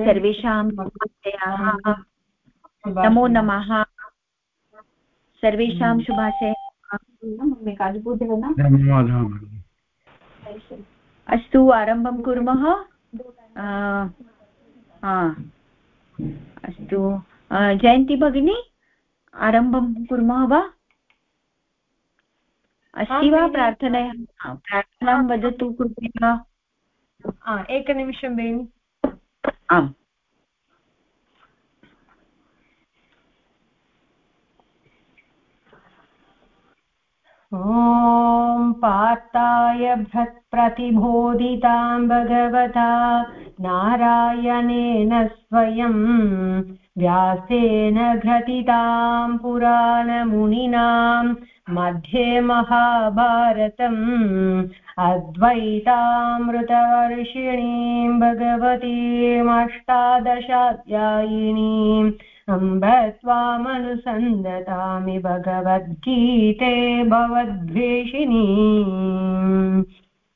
सर्वेषां नमो नमः सर्वेषां शुभाशय अस्तु आरम्भं कुर्मः अस्तु जयन्ती भगिनी आरम्भं कुर्मः वा अस्ति वा प्रार्थना प्रार्थनां वदतु कृपया एकनिमिषं बेनि आम् ॐ पार्थाय प्रतिबोधितां भगवता नारायणेन स्वयं व्यासेन घटितां पुराणमुनिनां मध्ये महाभारतम् अद्वैतामृतवर्षिणीं भगवतीमष्टादशाध्यायिनीम् अम्ब त्वामनुसन्दतामि भगवद्गीते भवद्वेषिणी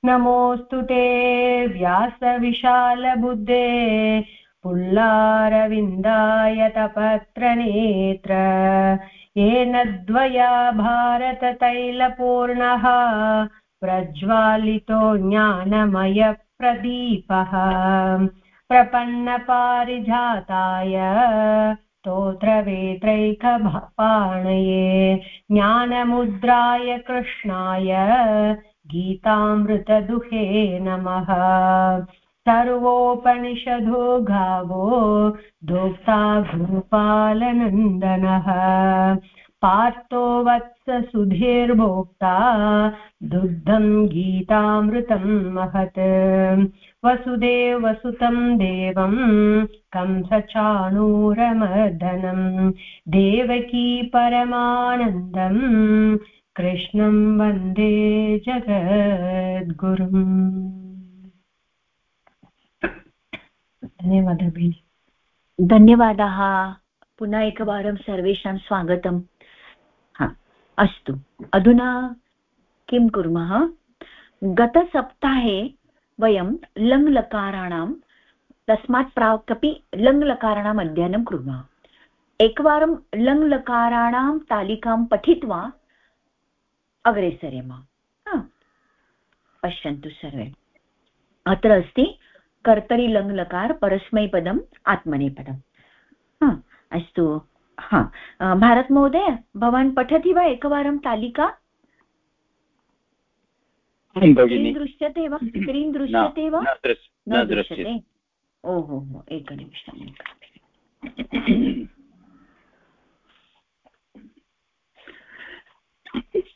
नमोऽस्तु ते व्यासविशालबुद्धे पुल्लारविन्दाय तपत्रनेत्र। येन द्वया भारततैलपूर्णः प्रज्वालितो ज्ञानमयप्रदीपः प्रपन्नपारिजाताय स्तोत्रवेत्रैकपाणये ज्ञानमुद्राय कृष्णाय गीतामृतदुहे नमः। सर्वोपनिषदो गावो दोक्ता भूपालनन्दनः। पार्थो वत्स सुधीर्भोक्ता दुग्धम् गीतामृतम् महत्। वसुदेव वसुतं देवम् कंसचाणूरमर्दनम् देवकी परमानन्दम् कृष्णं वंदे जगद्गुरुम्। धन्यवादः भगिनि धन्यवादाः। पुनः एकवारं सर्वेषां स्वागतम्। अस्तु। अधुना किं कुर्मः? गतसप्ताहे वयं लङ्लकाराणां, तस्मात् प्राक् अपि लङ्लकाराणाम् अध्ययनं कुर्मः। एकवारं लङ्लकाराणां तालिकां पठित्वा अग्रे सरेम। पश्यन्तु सर्वे। अत्र अस्ति कर्तरि लङ्लकार परस्मैपदम्, आत्मनेपदम्। अस्तु। हा भारत महोदय भवान् पठति वा एकवारं तालिका? स्क्रीन् दृश्यते वा? स्क्रीन् दृश्यते वा? न दृश्यते। ओहो एकनिमिषम्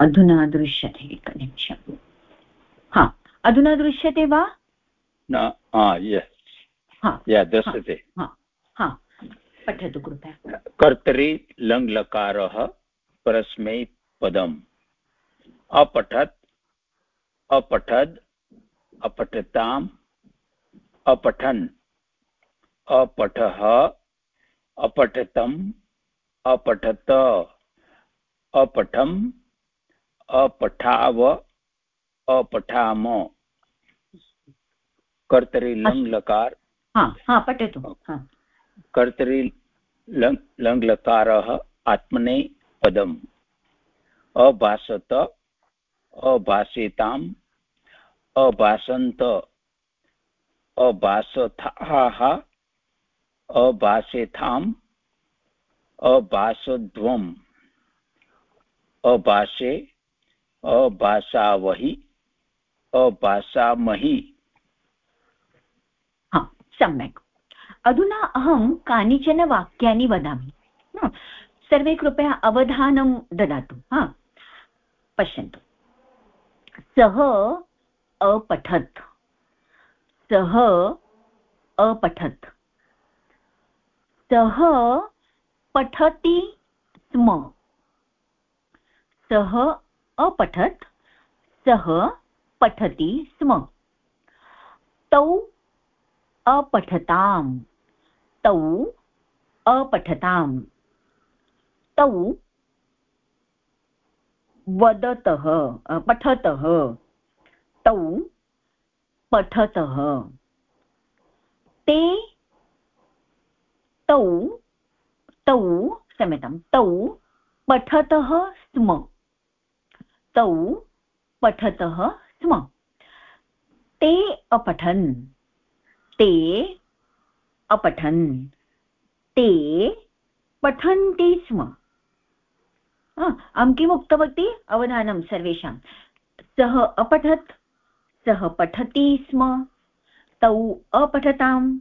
अधुना दृश्यते एकनिमिषम् हा अधुना दृश्यते वा? दृश्यते पठतु कृपया। कर्तरि लङ्लकारः परस्मै पदम्। अपठत् अपठद् अपठताम् अपठन्। अपठः अपठतम् अपठत। अपठम् अपठाव अपठाम। कर्तरि लङ् लकार पठतु कर्तरि लङ् लकारः आत्मने पदम्। अभाषत अभाषेताम् अभाषन्त अभाषथाः अभाषेथाम् अभाषध्वम् अभाषे, अभाषावहि, अभाषामहि। सम्यक्। अधुना अहं कानिचन वाक्यानि वदामि। सर्वे कृपया अवधानं ददातु। हा, पश्यन्तु। सः अपठत्। सः अपठत्। सः पठति स्म। सः अपठत् सः पठति स्म। तौ अपठताम् तौ अपठताम्, तौ वदतः पठतः, तौ पठतः, ते तौ तौ क्षम्यतां तौ पठतः स्म। तौ पठतः स्म। ते अपठन्। ते अपठन्। ते पठन्ति स्म। अहं किम् उक्तवती? अवधानं सर्वेषां। सः अपठत् सः पठति स्म। तौ अपठताम्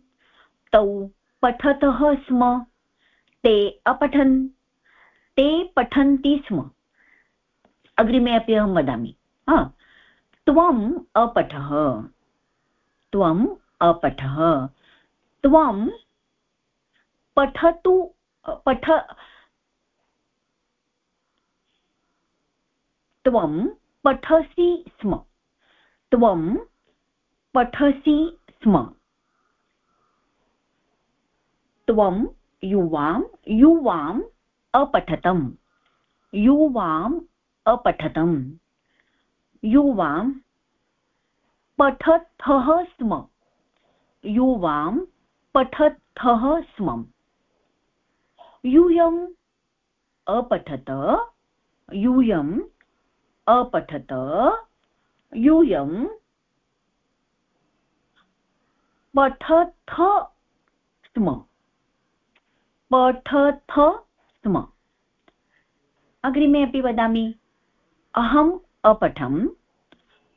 तौ पठतः स्म। ते अपठन् ते पठन्ति स्म। अग्रिमे अपि अहं वदामि। त्वम् अपठः। त्वम् अपठः। त्वं पठतु, पठ त्वं पठसि स्म। त्वं पठसि स्म। त्वं युवां युवाम् अपठतम्। युवाम् अपठतम्। युवां पठथः स्म। युवां पठथः स्म। यूयम् अपठत यूयम् अपठत, यूयं पठथ स्म। पठथ स्म। अग्रिमे अपि वदामि। अहम् अपठम्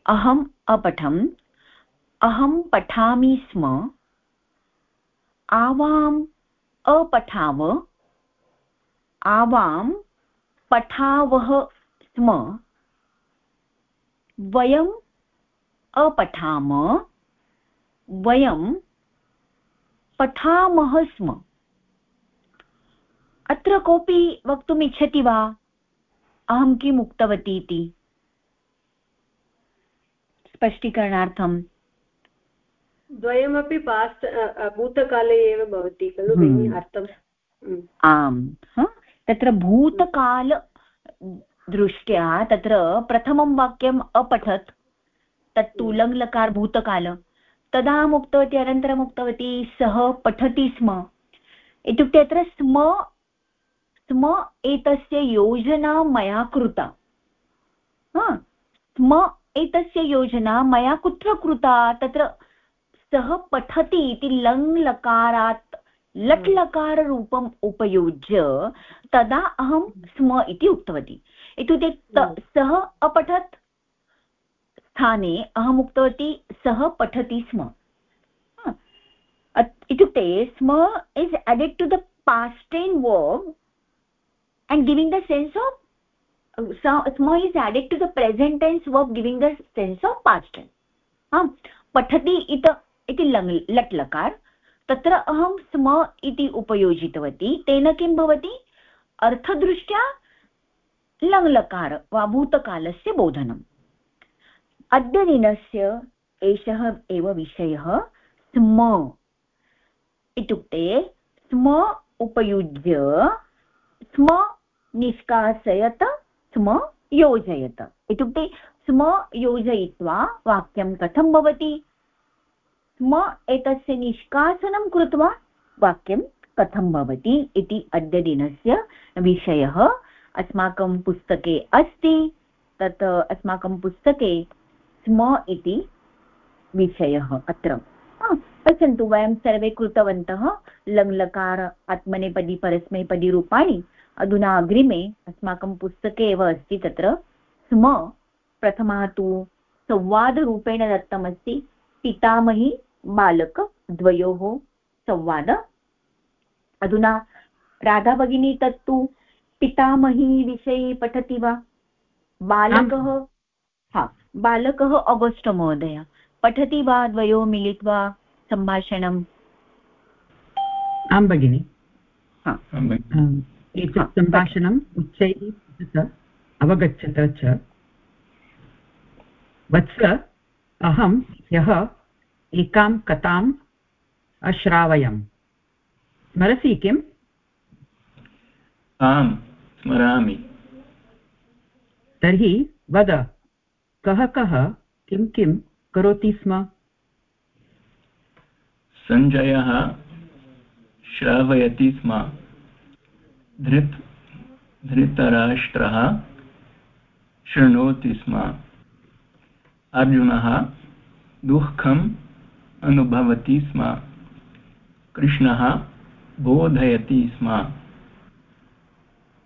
अहम् अपठम्, अहं पठामि स्म, आवाम् अपठाव आवां पठावः स्म, वयम् अपठाम वयं पठामः स्म। अत्र कोऽपि वक्तुम् इच्छति वा? अहं किम् उक्तवती इति? स्पष्टीकरणार्थं। द्वयमपि पास्ट् भूतकाले एव भवति खलु हम्म। अर्थम् आम् तत्र भूतकाल दृष्ट्या तत्र प्रथमं वाक्यम् अपठत् तत्तु हम्म। लङ्लकार भूतकाल। तदा अहम् उक्तवती अनन्तरम् उक्तवती सः पठति स्म। इत्युक्ते अत्र स्म स्म एतस्य योजना मया कृता। स्म एतस्य योजना मया कुत्र कृता? तत्र सः पठति इति लङ्लकारात् लट्लकाररूपम् उपयुज्य तदा अहं स्म इति उक्तवती। इत्युक्ते। सः अपठत् स्थाने अहम् उक्तवती सः पठति स्म। इत्युक्ते स्म is added to the past tense verb. And giving the sense of uh, so, small is added to the present tense verb giving the sense of past tense. आम् पठति इत इति लङ् लट् लकार तत्र अहं स्म इति उपयोजितवती तेन किं भवति? अर्थदृष्ट्या लङ्लकार वा भूतकालस्य बोधनम्। अद्यदिनस्य एषः एव विषयः स्म इत्युक्ते स्म उपयुज्य स्म निष्कासयत स्म योजयत। इत्युक्ते स्म योजयित्वा वाक्यं कथं भवति? स्म एतस्य निष्कासनं कृत्वा वाक्यं कथं भवति इति अद्यदिनस्य विषयः अस्माकं पुस्तके अस्ति। तत् अस्माकं पुस्तके स्म इति विषयः अत्र। पश्यन्तु, वयं सर्वे कृतवन्तः लङ्लकार आत्मनेपदी परस्मैपदी अधुना अग्रिमे अस्माकं पुस्तके एव अस्ति तत्र स्म प्रथमः तु संवादरूपेण दत्तमस्ति पितामही बालकद्वयोः संवाद। अधुना राधा भगिनी तत्तु पितामही विषये पठति वा? बालकः हा बालकः अगस्ट् महोदय पठति वा द्वयोः मिलित्वा सम्भाषणम्? आं भगिनि। एतत् सम्भाषणम् उच्चैः अवगच्छत च। वत्स अहं ह्यः एकां कथाम् अश्रावयम्। स्मरसि किम्? आम् स्मरामि। तर्हि वद कः कः किं किं करोति स्म? सञ्जयः श्रावयति स्म। धृत् धृतराष्ट्रः शृणोति स्म। अर्जुनः दुःखम् अनुभवति स्म। कृष्णः बोधयति स्म।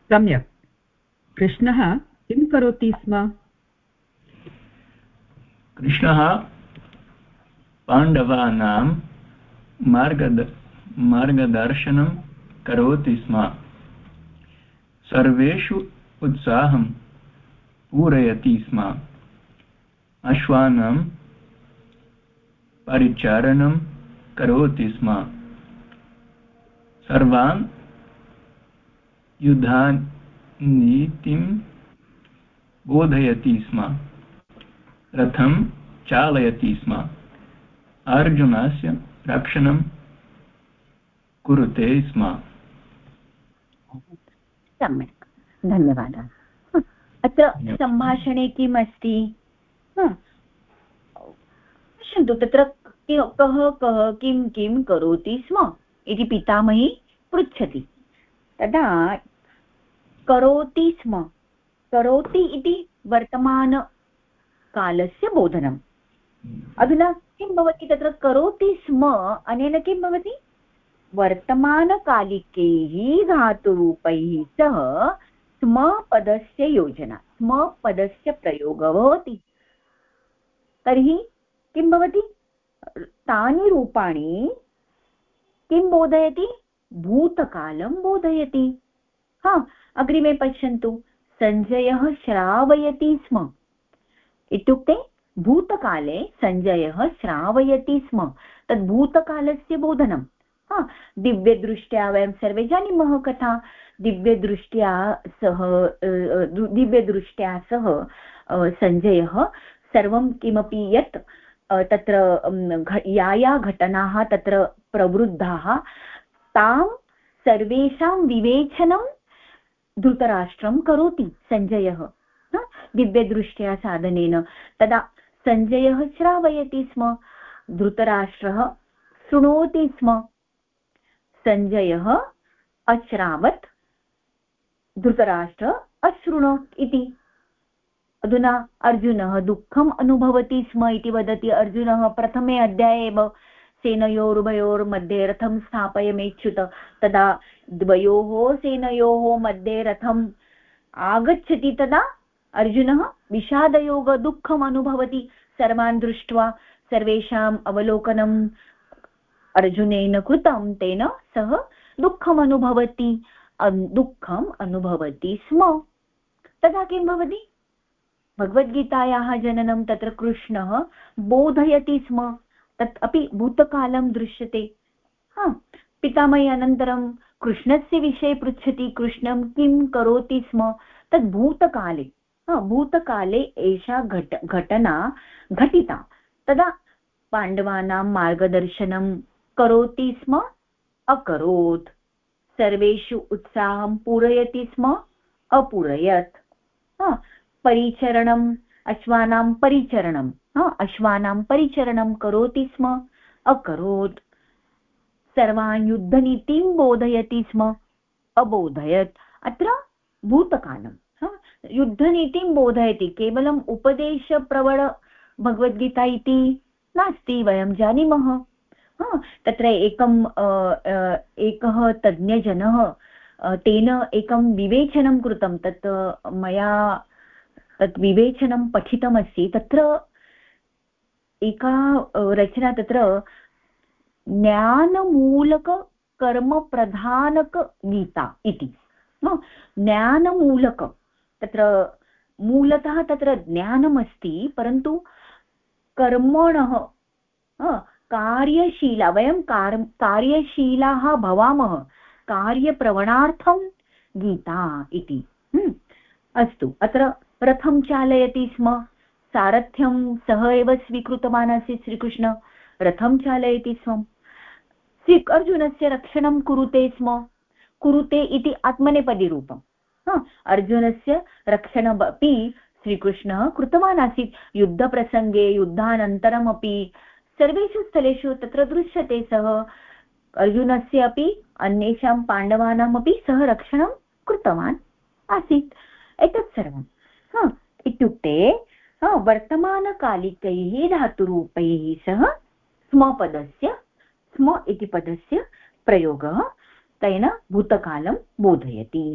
सम्यक् कृष्णः किं करोति स्म? कृष्णः पाण्डवानां मार्गद मार्गदर्शनं करोति स्म। सर्वेषु उत्साहं पूरयति स्म। अश्वानां परिचारणं करोति स्म। सर्वान् युधानीतिं बोधयति स्म। रथं चालयति स्म। अर्जुनस्य रक्षणं कुरुते स्म। सम्यक्। धन्यवादः। अत्र सम्भाषणे किम् अस्ति पश्यन्तु तत्र कः कः किं किं करोति स्म? इति पितामही पृच्छति। तदा करोति स्म। करोति इति वर्तमानकालस्य बोधनम्। अधुना किं भवति तत्र करोति स्म? अनेन किं भवति? वर्तमानकालिकैः धातुरूपैः सह स्म पदस्य योजना स्म पदस्य प्रयोगः भवति। तर्हि किं भवति? तानि रूपाणि किं बोधयति? भूतकालं बोधयति। हा, अग्रिमे पश्यन्तु। सञ्जयः श्रावयति स्म। इत्युक्ते भूतकाले सञ्जयः श्रावयति स्म। तद् भूतकालस्य बोधनं हा दिव्यदृष्ट्या वयं सर्वे जानीमः कथा। दिव्यदृष्ट्या सह दिव्यदृष्ट्या सह सञ्जयः सर्वं किमपि यत् तत्र या या घटनाः, तत्र प्रवृद्धाः, तां सर्वेषां विवेचनं धृतराष्ट्रं करोति सञ्जयः दिव्यदृष्ट्या साधनेन। तदा सञ्जयः श्रावयति स्म, धृतराष्ट्रः शृणोति स्म। सञ्जयः अश्रावत् धृतराष्ट्र अशृणोत् इति। अधुना अर्जुनः दुःखम् अनुभवति स्म इति वदति। अर्जुनः प्रथमे अध्याये एव सेनयोरुभयोर्मध्ये रथं स्थापयमेच्युत। तदा द्वयोः सेनयोः मध्ये रथम् आगच्छति। तदा अर्जुनः विषादयोग दुःखम् अनुभवति। सर्वान् दृष्ट्वा सर्वेषाम् अवलोकनम् अर्जुनेन कृतं तेन सः दुःखम् अनुभवति दुःखम् अनुभवति स्म। तदा किं भवति? भगवद्गीतायाः जननं तत्र कृष्णः बोधयति स्म। तत् अपि भूतकालं दृश्यते। हा, पितामही अनन्तरं कृष्णस्य विषये पृच्छति, कृष्णं किं करोति स्म? तद् भूतकाले। भूतकाले एषा घट, घटना घटिता। तदा पाण्डवानां मार्गदर्शनं करोति स्म? अकरोत्। सर्वेषु उत्साहं पूरयति स्म? अपूरयत्। परिचरणम्, अश्वानां परिचरणं अश्वानां परिचरणं करोति स्म? अकरोत्। सर्वान् युद्धनीतिं बोधयति स्म? अबोधयत्। अत्र भूतकालं युद्धनीतिं बोधयति। केवलम् उपदेशप्रवण भगवद्गीता इति नास्ति, वयं जानीमः। तत्र एकम् एकः तज्ञजनः तेन एकं विवेचनं कृतं, तत् मया तत् विवेचनं पठितमस्ति, तत्र एका रचना तत्र, ज्ञानमूलककर्मप्रधानकगीता इति। ज्ञानमूलक, तत्र मूलतः तत्र ज्ञानमस्ति, परन्तु कर्मणः कार्यशीला, वयं कार्, कार्यशीलाः भवामः, कार्यप्रवणार्थं गीता इति। अस्तु, अत्र रथं चालयति स्म। सारथ्यं सः एव स्वीकृतवान् आसीत् श्रीकृष्ण। रथं चालयति स्म। श्री अर्जुनस्य रक्षणं कुरुते स्म। कुरुते इति आत्मनेपदीरूपम्। अर्जुनस्य रक्षणमपि श्रीकृष्णः कृतवान् आसीत्। युद्धप्रसङ्गे, युद्धानन्तरमपि सर्वेषु स्थलेषु तत्र दृश्यते सः। अर्जुनस्य अपि अन्येषां पाण्डवानामपि सः रक्षणं कृतवान् आसीत्। एतत् सर्वं। इत्युक्ते वर्तमानकालिकैः धातुरूपैः सह स्मपदस्य, स्म इति पदस्य प्रयोगः तेन भूतकालं बोधयति।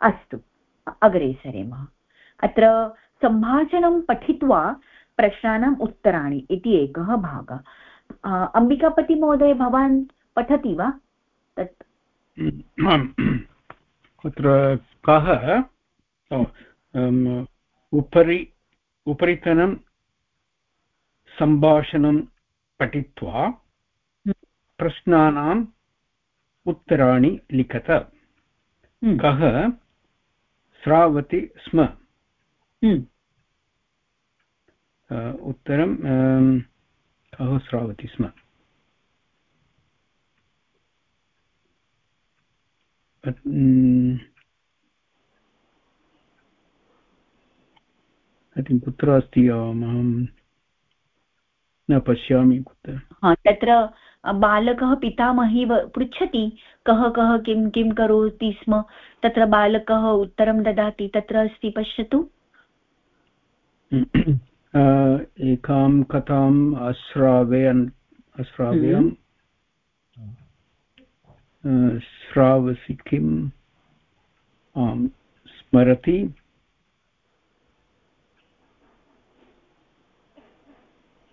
अस्तु अग्रे सरेम अत्र सम्भाषणं पठित्वा प्रश्नानाम् उत्तराणि इति एकः भागः अम्बिकापतिमहोदय भवान् पठति वा तत् अत्र कः उपरि उपरितनं सम्भाषणं पठित्वा। प्रश्नानाम् उत्तराणि लिखत हम्म। कः श्रावति स्म हम्म। उत्तरं कः श्रावति स्म कुत्र अस्ति अहं न पश्यामि कुत्र तत्र बालकः पितामही पृच्छति कः कः किं किं करोति स्म तत्र बालकः उत्तरं ददाति तत्र अस्ति पश्यतु एकां कथाम् अश्रावयन् अश्रावयन् हम्म। श्रावसि किम्? आम् स्मरति।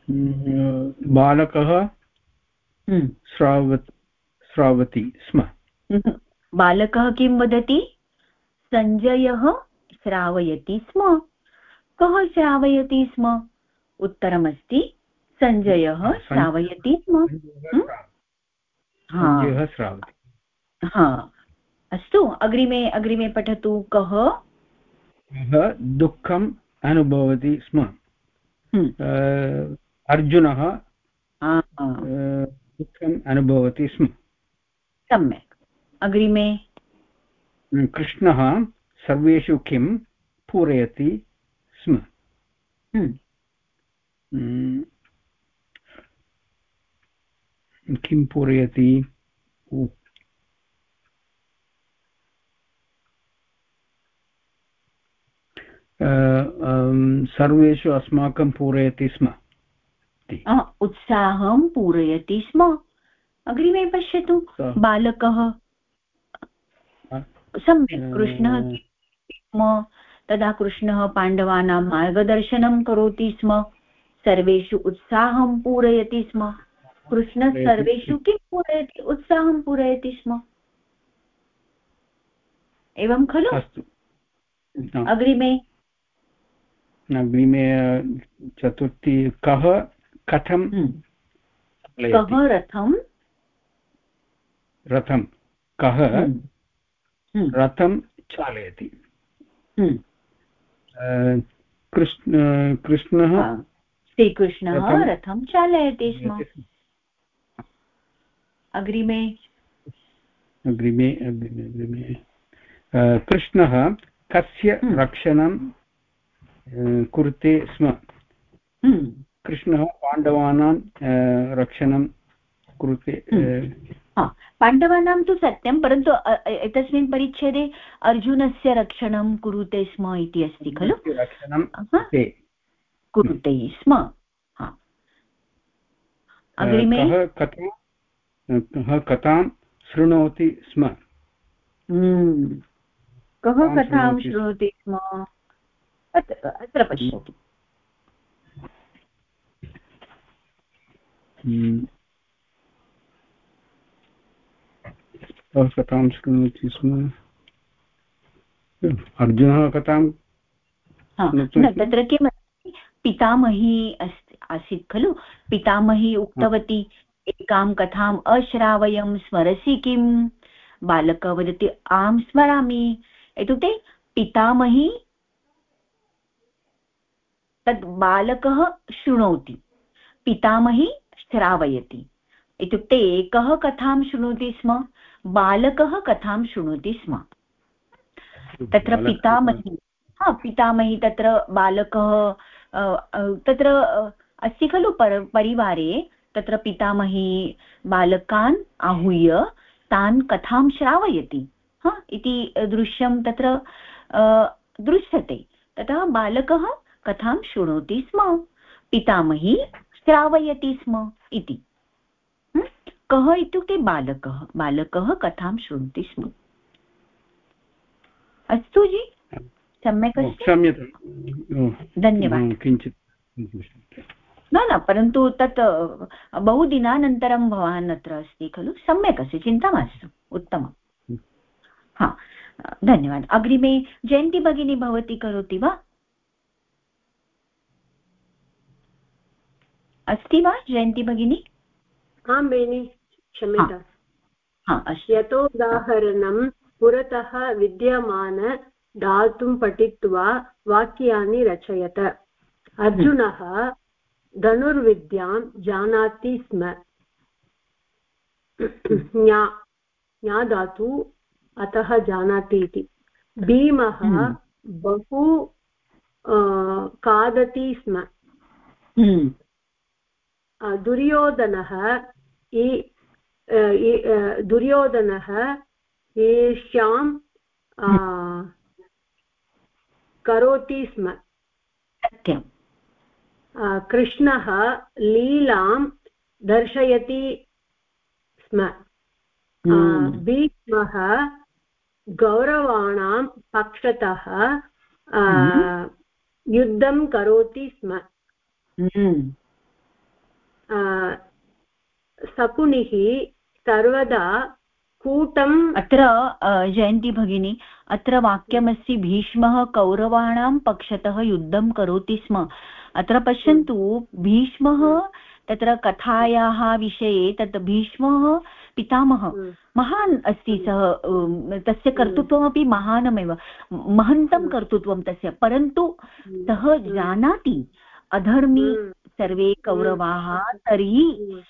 हम्म, बालकः? हम्म। श्राव श्रावति स्म। बालकः किं वदति? सञ्जयः श्रावयति स्म। कः श्रावयति स्म? उत्तरमस्ति सञ्जयः श्रावयति स्म। हा? अस्तु अग्रिमे अग्रिमे पठतु कः? दुःखम् अनुभवति स्म? अर्जुनः दुःखम् अनुभवति स्म? सम्यक्। अग्रिमे? कृष्णः सर्वेषु किं पूरयति? स्म। किं पूरयति सर्वेषु अस्माकं पूरयति स्म उत्साहं पूरयति स्म अग्रिमे पश्यतु बालकः सम्यक् कृष्णः स्म तदा कृष्णः पाण्डवानां मार्गदर्शनं करोति स्म। सर्वेषु उत्साहं पूरयति स्म। कृष्णः सर्वेषु किं पूरयति? उत्साहं पूरयति स्म। एवं खलु? अग्रिमे। अग्रिमे चतुर्थी कः कथं हम्म। कः रथं? रथं। कः हम्म। हम्म। रथं चालयति? कृष्ण कृष्णः? श्रीकृष्णः रथं चालयति स्म। अग्रिमे। अग्रिमे अग्रिमे अग्रिमे। कृष्णः कस्य रक्षणं कुरुते स्म? हम्म। कृष्णः पाण्डवानां रक्षणं कुरुते हम्म। पाण्डवानां तु सत्यं परन्तु एतस्मिन् परिच्छेदे अर्जुनस्य रक्षणं कुरुते स्म इति अस्ति खलु? कुरुते स्म अग्रिमे? कथां शृणोति स्म? हम्म। कः कथां शृणोति स्म? अत्र पश्यतु हम्म। कः कथां शृणोति स्म अर्जुनः कथां? हा, न तत्र किम् पितामही अस्ति आसीत् खलु? पितामही उक्तवती एकां कथाम् अश्रावयं स्मरसि किम् बालकः वदति आं स्मरामि। इत्युक्ते पितामही तद् बालकः शृणोति पितामही श्रावयति। इत्युक्ते एकः कथां शृणोति स्म? बालकः कथां शृणोति स्म। तत्र पितामही हा पितामही तत्र बालकः तत्र अस्ति खलु पर परिवारे तत्र पितामही बालकान् आहूय तान् कथां श्रावयति हा इति दृश्यं तत्र दृश्यते। ततः बालकः कथां शृणोति स्म पितामही श्रावयति स्म इति। कः इत्युक्ते बालकः बालकः कथां शृणोति स्म। अस्तु जि सम्यक् अस्ति? धन्यवादः। किञ्चित् न न परन्तु तत् बहु दिनानन्तरं भवान् अत्र अस्ति खलु? सम्यक् अस्ति चिन्ता मास्तु उत्तमं हा धन्यवादः। अग्रिमे जयन्ती भगिनी भवती करोति वा? अस्ति वा जयन्ती भगिनी? आं बेनि क्षम्यता हा अस्तु। यतोदाहरणं पुरतः विद्यमान धातुं पठित्वा वाक्यानि रचयत। अर्जुनः धनुर्विद्यां जानाति स्म। ज्ञा ज्ञा धातु अतः जानाति इति। भीमः हम्म। बहु खादति स्म। हम्म, दुर्योधनः दुर्योधनः अ, करोति स्म सत्यं कृष्णः लीलां दर्शयति स्म भीष्मः गौरवाणां पक्षतः। युद्धं करोति स्म शकुनिः सर्वदा कूटम् अत्र जयन्ती भगिनी अत्र वाक्यमस्ति भीष्मः कौरवाणां पक्षतः युद्धं करोति स्म। अत्र पश्यन्तु भीष्मः तत्र कथायाः विषये तत् भीष्मः पितामहः हम्म, महान् अस्ति सः तस्य कर्तृत्वमपि महानमेव। महन्तं कर्तृत्वं तस्य परन्तु सः जानाति अधर्मी हम्म, सर्वे कौरवाः तर्हि हम्म,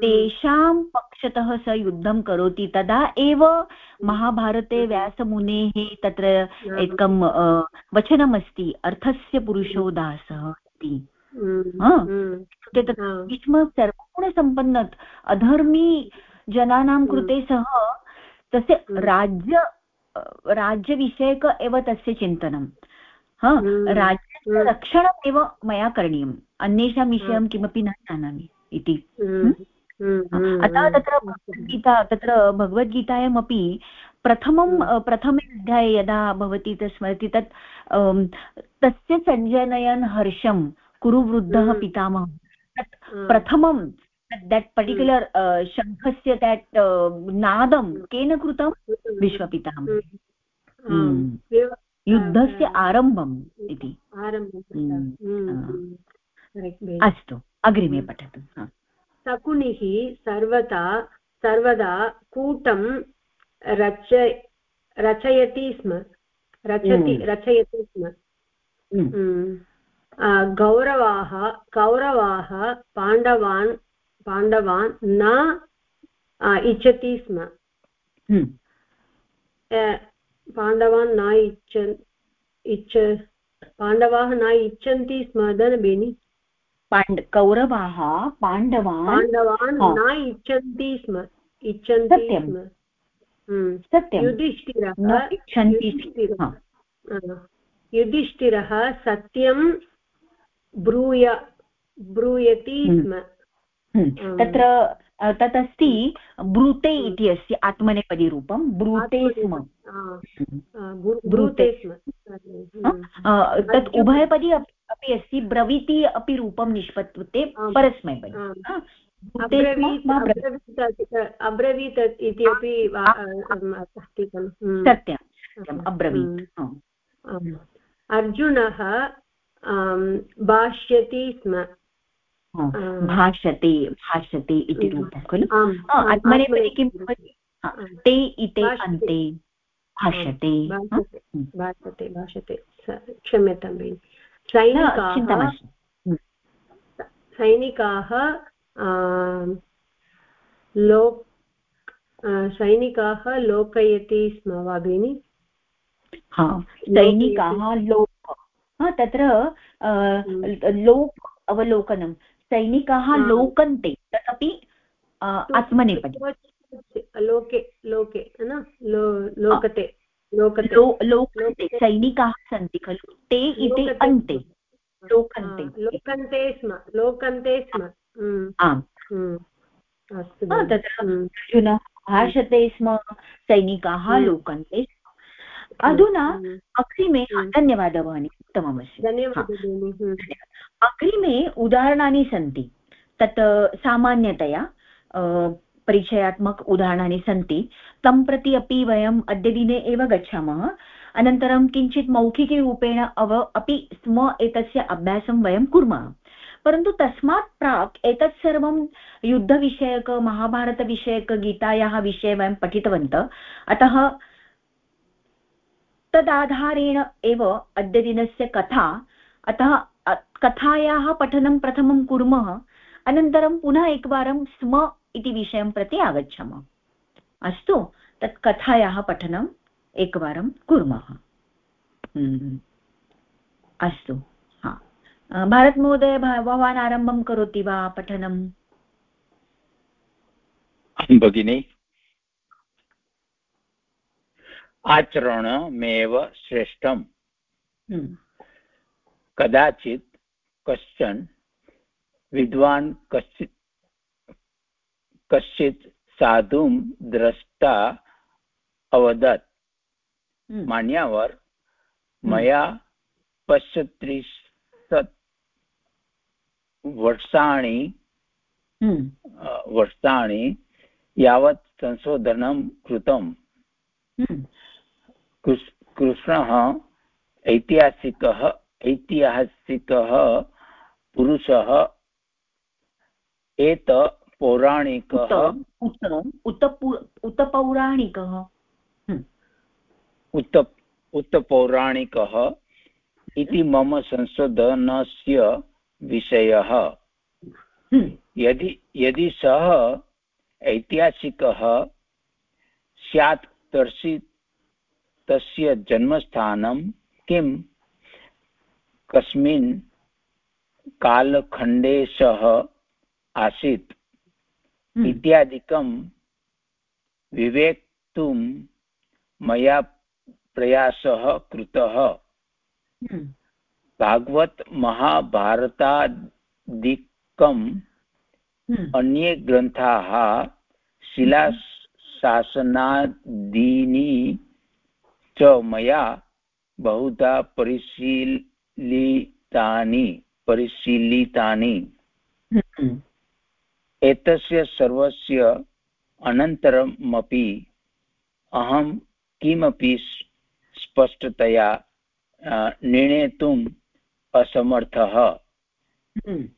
तेषां पक्षतः स युद्धं करोति। तदा एव महाभारते व्यासमुनेः तत्र एकं अ, वचनमस्ति अर्थस्य पुरुषो दासः इति। हम्म, हा। हम्म, तत् भीष्म सर्वगुणसम्पन्न अधर्मी जनानां कृते सः तस्य हम्म. राज्य राज्यविषयक एव तस्य चिन्तनं। हा? हम्म. राज्यस्य हम्म. रक्षणमेव मया करणीयम्। अन्येषां विषयं किमपि न जानामि इति। हम्म, हम्म, हम्म, अतः तत्र हम्म. भगवद्गीता तत्र भगवद्गीतायामपि प्रथमं हम्म. प्रथमे अध्याये यदा भवती तत् स्मरति तत् तस्य सञ्जनयन् हर्षं कुरु वृद्धः हम्म. पितामहः तत् हम्म. प्रथमं देट् पर्टिक्युलर् शङ्खस्य देट् नादं केन कृतं विश्वपितामह हम्म. हम्म. युद्धस्य आरम्भम् इति. हम्म. हम्म. हम्म. अस्तु अग्रिमे हम्म. पठतु. शकुनिः सर्वदा सर्वदा कूटं रच रचयति स्म रचति हम्म. रचयति स्म हम्म. हम्म. गौरवाः कौरवाः पाण्डवान् पाण्डवान् न इच्छति स्म. पाण्डवान् न इच्छन् इच्छ पाण्डवाः न इच्छन्ति स्म धन बेनि पाण्ड कौरवाः पाण्डवान् पाण्डवान् न इच्छन्ति स्म इच्छन्ति सत्यं। स्म। हम्म. सत्यं युधिष्ठिरः न इच्छन्ति युधिष्ठिरः। सत्यं ब्रूय ब्रूयति हम्म. स्म। हम्म. तत्र तत् अस्ति ब्रूते इति अस्ति आत्मनेपदीरूपं। ब्रूते. स्म। ब्रूते. स्म। तत् उभयपदी अप- अपि अस्ति ब्रवीति अपि रूपं निष्पत्युते आम्. परस्मैपदी अब्रवीत् इति अपि अस्ति खलु। सत्यम् अब्रवीत् अर्जुनः भाष्यति स्म। भाषते भाषते इति रूपं खलु? आत्मनेपदे किं भवति? ते इते अन्ते भाषते भाषते भाषते क्षम्यतां भगिनि सैनिकाः सैनिकाः लोक् सैनिकाः लोकयति स्म वा भगिनि? सैनिकाः लोक। तत्र हम्म। लोक् अवलोकनं। सैनिकाः लोकन्ते तदपि आत्मनेपदे। लोके लोके न लोकते। लोकते सैनिकाः सन्ति खलु। ते इति अन्ते। लोकन्ते। लोकन्ते स्म लोकन्ते स्म। हम्म। आम्। हम्म। तत्र अर्जुनः भाषते स्म सैनिकाः हम्म। लोकन्ते अधुना अग्रिमे धन्यवादः भगिनि उत्तममस्ति। अग्रिमे उदाहरणानि सन्ति। तत् सामान्यतया परिचयात्मक उदाहरणानि सन्ति। तं प्रति अपि वयम् अद्यदिने एव गच्छामः। अनन्तरं किञ्चित् मौखिकीरूपेण अव अपि स्म एतस्य अभ्यासं वयं कुर्मः। परन्तु तस्मात् प्राक् एतत् सर्वं युद्धविषयक महाभारतविषयकगीतायाः विषये वयं पठितवन्तः। अतः तदाधारेण एव अद्यदिनस्य कथा, अतः कथायाः पठनं प्रथमं कुर्मः। अनन्तरं पुनः एकवारं स्म इति विषयं प्रति आगच्छामः। अस्तु तत् कथायाः पठनम् एकवारं कुर्मः। हम्म। अस्तु हा। भारतमहोदय भवान् आरम्भं करोति वा पठनम् भगिनि आचरणमेव श्रेष्ठम्। हम्म। कदाचित् कश्चन विद्वान् कश्चित् कश्चित् साधुं द्रष्टा अवदत्। मान्यावर् मया पश्चत्रिंशत् वर्षाणि। वर्षाणि यावत् संशोधनं कृतम् हम्म। कृष्णः ऐतिहासिकः ऐतिहासिकः पुरुषः एत पौराणिकः उत उत पौराणिकः हम्म। उत उत्तपौराणिकः इति मम संशोधनस्य विषयः हम्म। यदि यदि सः ऐतिहासिकः स्यात् तर्हि तस्य जन्मस्थानं किं कस्मिन् कालखण्डे सः आसीत् हम्म। इत्यादिकं विवेक्तुं मया प्रयासः कृतः हम्म। भागवत महाभारतादिकम् हम्म। अन्ये ग्रन्थाः शिलाशासनादीनि च मया बहुधा परिशीलितानि परिशीलितानि एतस्य सर्वस्य अनन्तरमपि अहं किमपि स्पष्टतया निर्णेतुम् असमर्थः। हम्म।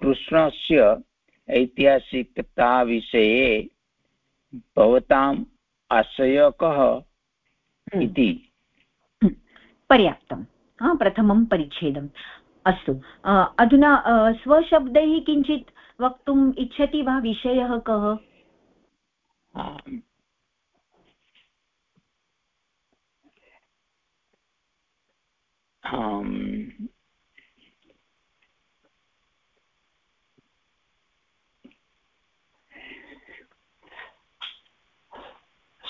कृष्णस्य ऐतिहासिकताविषये भवताम् आशयः कः हम्म। इति। पर्याप्तं। प्रथमं परिच्छेदम्। अस्तु। अधुना स्वशब्दैः किञ्चित् वक्तुम् इच्छति वा विषयः कः?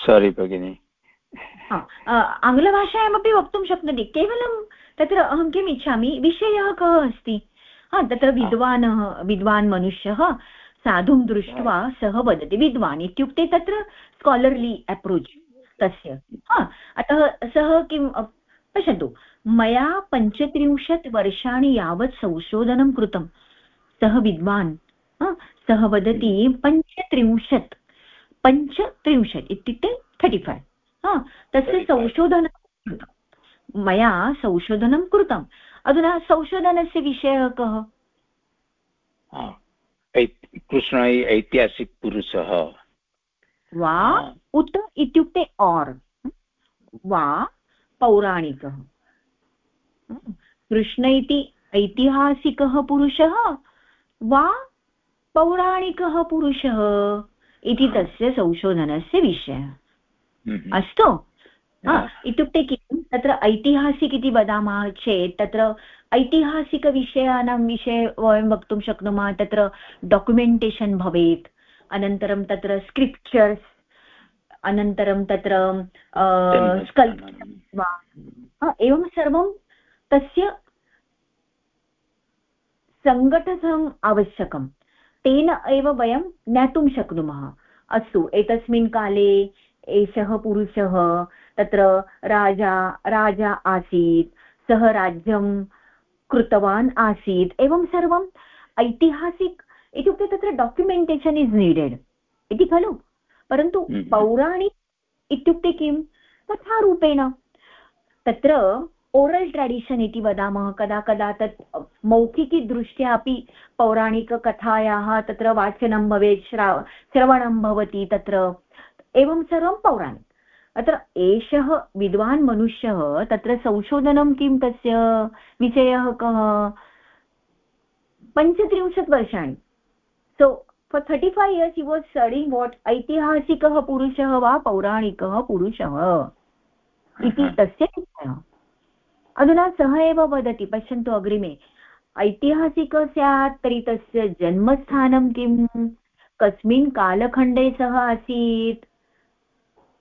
सारी भगिनि. आङ्ग्लभाषायामपि वक्तुं शक्नोति। केवलं तत्र अहं किम् इच्छामि? विषयः कः अस्ति? हा तत्र विद्वान् विद्वान् मनुष्यः साधुं दृष्ट्वा सः वदति विद्वान् इत्युक्ते तत्र स्कालर्लि अप्रोच् तस्य. हा अतः सः किं पश्यतु मया पञ्चत्रिंशत् वर्षाणि यावत् संशोधनं कृतं। सः विद्वान् सः वदति पञ्चत्रिंशत् पञ्चत्रिंशत् इत्युक्ते थर्टि फैव् तस्य संशोधनं कृतं। मया संशोधनं कृतम् अधुना संशोधनस्य विषयः कः कृष्ण ऐतिहासिकपुरुषः वा उत इत्युक्ते और् वा पौराणिकः. कृष्ण इति ऐतिहासिकः पुरुषः वा पौराणिकः पुरुषः इति तस्य संशोधनस्य विषयः। अस्तु? इत्युक्ते किं? तत्र ऐतिहासिक इति वदामः चेत् तत्र ऐतिहासिकविषयाणां विषये वयं वक्तुं शक्नुमः तत्र डाक्युमेण्टेशन् भवेत् अनन्तरं तत्र स्क्रिप्चर्स् अनन्तरं तत्र वा. एवं सर्वं तस्य सङ्घटनम् आवश्यकं। तेन एव वयं ज्ञातुं शक्नुमः। अस्तु एतस्मिन् काले एषः पुरुषः तत्र राजा राजा आसीत् सः राज्यं कृतवान् आसीत्। एवं सर्वम् ऐतिहासिक इत्युक्ते तत्र डाक्युमेण्टेशन् इस् नीडेड् इति खलु। परन्तु हम्म। पौराणिक इत्युक्ते किं? कथारूपेण। तत्र ओरल् ट्रेडिशन् इति वदामः। कदा कदा तत् मौखिकीदृष्ट्या अपि पौराणिककथायाः तत्र वाचनं भवेत् श्रा श्रवणं भवति तत्र। एवं सर्वं पौराणिक। अत्र एषः विद्वान् मनुष्यः तत्र संशोधनं किं तस्य? विषयः कः? पञ्चत्रिंशत् वर्षाणि। So for thirty five years you was studying what ऐतिहासिकः पुरुषः वा पौराणिकः पुरुषः? इति तस्य विषयः। अधुना सः एव वदति पश्यन्तु अग्रिमे। ऐतिहासिक स्यात् तर्हि तस्य जन्मस्थानं किं कस्मिन् कालखण्डे सः आसीत्।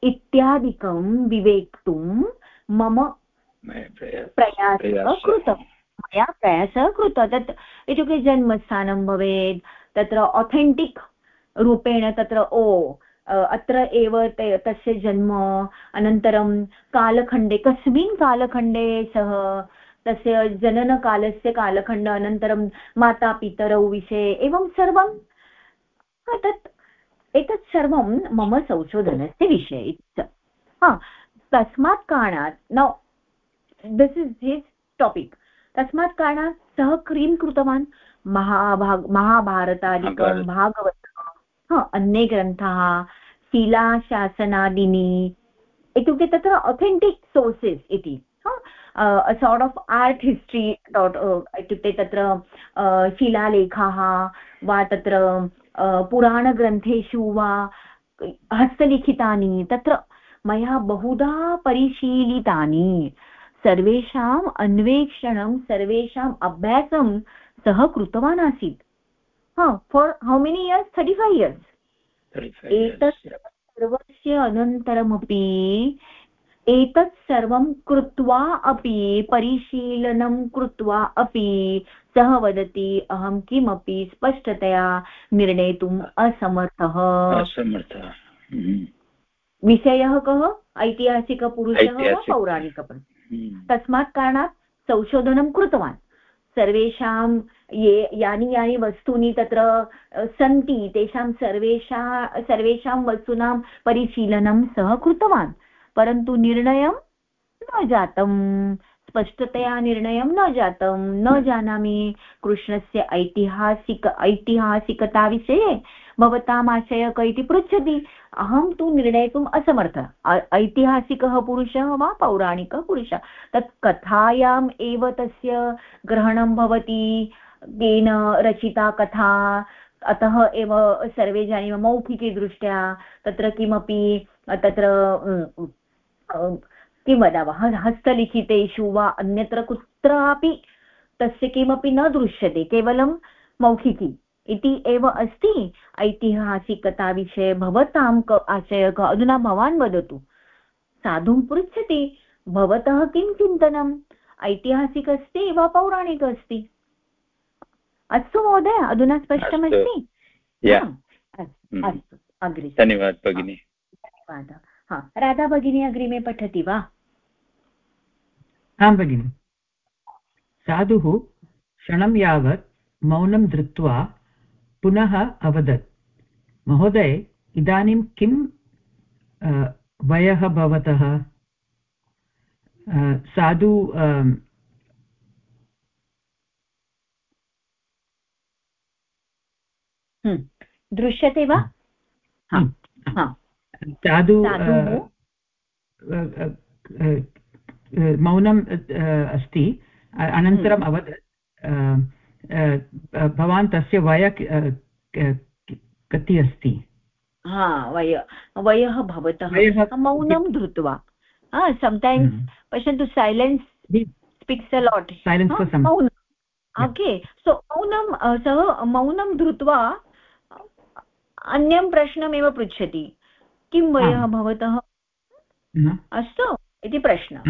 इत्यादिकं विवेक्तुं मम प्रयासः कृतः मया प्रयासः कृतः। तत् इत्युक्ते जन्मस्थानं भवेत् तत्र ऑथेण्टिक् रूपेण तत्र ओ अत्र एव तस्य जन्म अनन्तरं कालखण्डे कस्मिन् कालखण्डे सः तस्य जननकालस्य कालखण्ड अनन्तरं मातापितरौ विषये एवं सर्वं तत् एतत् सर्वं मम संशोधनस्य विषये हा तस्मात् कारणात् now this is his topic तस्मात् कारणात् सः क्रीं कृतवान् महाभाग महाभारतादिकं भागवतः हा अन्ये ग्रन्थाः शिलाशासनादीनि इत्युक्ते तत्र अथेण्टिक् सोर्सेस् इति sort of art history that इत्युक्ते तत्र शिलालेखाः वा तत्र पुराणग्रन्थेषु वा हस्तलिखितानि तत्र मया बहुधा परिशीलितानि। सर्वेषाम् अन्वेषणं सर्वेषाम् अभ्यासं सः कृतवान् आसीत्। हा for how many years thirty five years एतत् सर्वस्य अनन्तरमपि एतत् सर्वं कृत्वा अपि परिशीलनं कृत्वा अपि सः वदति अहं किमपि स्पष्टतया निर्णेतुम् असमर्थः? असमर्थः। हम्म। विषयः कः? ऐतिहासिकपुरुषः वा पौराणिकपुरुषः? हम्म। तस्मात् कारणात् संशोधनं कृतवान्। सर्वेषां ये यानि यानि वस्तूनि तत्र सन्ति तेषां सर्वेषा सर्वेषां वस्तूनां परिशीलनं सः कृतवान्। परन्तु निर्णयं न जातं। स्पष्टतया निर्णयं न जातं। न जानामि कृष्णस्य ऐतिहासिक ऐतिहासिकताविषये भवताम् आशयक इति पृच्छति। अहं तु निर्णेतुम् असमर्थ। ऐतिहासिकः पुरुषः वा पौराणिकः पुरुषः? तत् कथायाम् एव तस्य ग्रहणं भवति। केन रचिता कथा अतः एव सर्वे जानीमः मौखिकी दृष्ट्या तत्र किमपि तत्र किं वदामः हस्तलिखितेषु वा अन्यत्र कुत्रापि तस्य किमपि न दृश्यते केवलं मौखिकी इति एव अस्ति। ऐतिहासिकताविषये भवतां क आशयः अधुना भवान् वदतु। साधुं पृच्छति भवतः किं चिन्तनम्? ऐतिहासिक अस्ति वा पौराणिक अस्ति? अस्तु महोदय अधुना स्पष्टमस्ति अस्तु। अग्रे। धन्यवादः भगिनि। धन्यवादः। हा राधा भगिनी अग्रिमे पठति वा? आं भगिनि साधुः क्षणं यावत् मौनं धृत्वा पुनः अवदत् महोदय इदानीं किं वयः भवतः? साधु दृश्यते वा? साधु मौनम् अस्ति। अनन्तरम् अवदत् भवान् तस्य वय कति अस्ति? हा वय वयः भवतः। मौनं धृत्वा। सम्टैम्स् हम्म। पश्यन्तु सैलेन्स् स्पिक्स् अ लाट् मौनं। ओके सो मौनं सः मौनं धृत्वा अन्यं प्रश्नमेव पृच्छति। किं वयः भवतः? अस्तु इति प्रश्नः।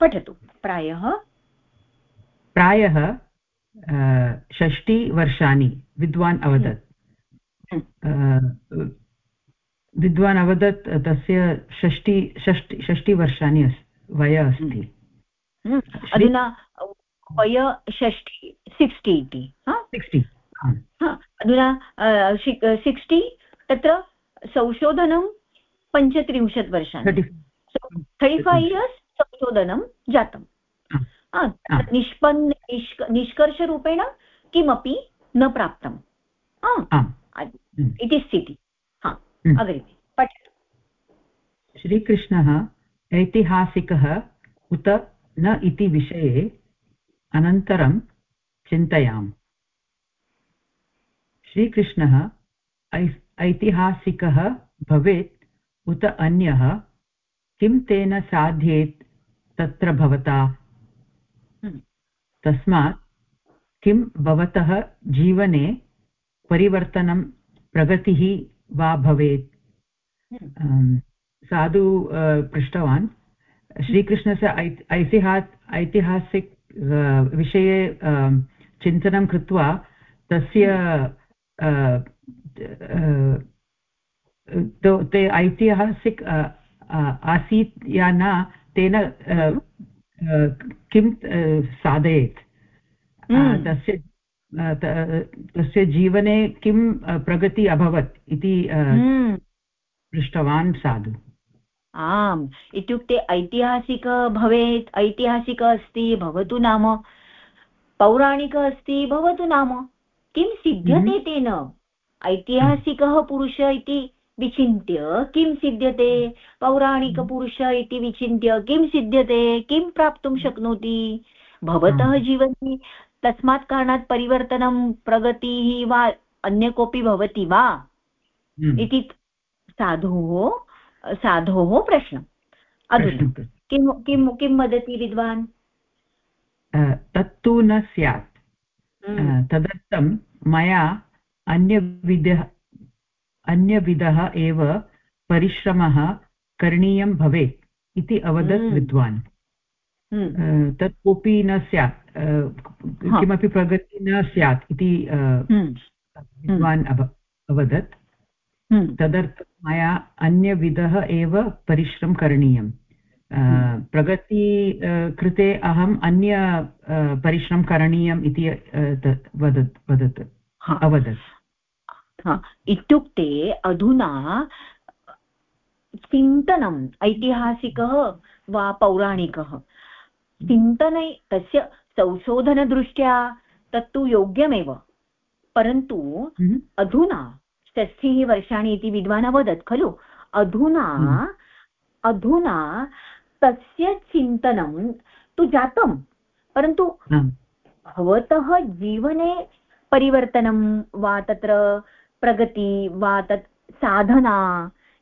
पठतु। प्रायः? प्रायः षष्टिवर्षाणि विद्वान् अवदत्। विद्वान् अवदत् तस्य षष्टि षष्टि षष्टिवर्षाणि अस् वय अस्ति। अधुना वय षष्टि सिक्स्टि इति सिक्स्टि अधुना सिक्स्टि तत्र संशोधनं पञ्चत्रिंशत् वर्षाणि. थर्टि फैव् इयर्स् संशोधनं जातम्. निष्पन् निष्कर्षरूपेण किमपि न प्राप्तम्. इति स्थितिः हम्म। अग्रिमे. पठतु. श्रीकृष्णः ऐतिहासिकः उत न इति विषये अनन्तरं चिन्तयाम्। श्रीकृष्णः ऐतिहासिकः भवेत् उत अन्यः किं तेन साध्येत् तत्र भवता हम्म। तस्मात् किं भवतः जीवने परिवर्तनं प्रगतिः वा भवेत् हम्म। साधु पृष्टवान् श्रीकृष्णस्य ऐतिहा ऐतिहासिक विषये चिन्तनं कृत्वा तस्य ते ऐतिहासिक आसीत् या न तेन। किं साधयेत् हम्म। तस्य तस्य जीवने किं प्रगति अभवत् इति हम्म। पृष्टवान् साधु आम् इत्युक्ते ऐतिहासिक भवेत् ऐतिहासिक अस्ति भवतु नाम पौराणिक अस्ति भवतु नाम किं सिद्ध्यते हम्म। तेन ऐतिहासिकः पुरुष इति विचिन्त्य किं सिद्ध्यते? पौराणिकपुरुष इति विचिन्त्य किं सिद्ध्यते? किं प्राप्तुं शक्नोति? भवतः जीवने तस्मात् कारणात् परिवर्तनं प्रगतिः वा अन्य कोऽपि भवति वा? हम्म। इति साधोः साधोः प्रश्नम्। अधुना किं किं किं वदति विद्वान्? तत्तु न स्यात्। हम्म। तदर्थं मया अन्यविधः अन्यविधः एव परिश्रमः करणीयं भवेत् इति अवदत् हम्म। विद्वान्। तत् कोऽपि न स्यात्। किमपि प्रगतिः न स्यात् इति हम्म। विद्वान् अवदत्। हम्म। तदर्थं मया अन्यविधः एव परिश्रमं करणीयं हम्म। प्रगति कृते अहम् अन्य परिश्रमं करणीयम् इति वदत् वदत्। अवदत्। इत्युक्ते अधुना चिन्तनम् ऐतिहासिकः वा पौराणिकः चिन्तने तस्य संशोधनदृष्ट्या तत्तु योग्यमेव परन्तु। अधुना षष्ठिः वर्षाणि इति विद्वान् अवदत् खलु अधुना। अधुना तस्य चिन्तनं तु जातं परन्तु भवतः जीवने परिवर्तनं वा तत्र प्रगति वा तत् साधना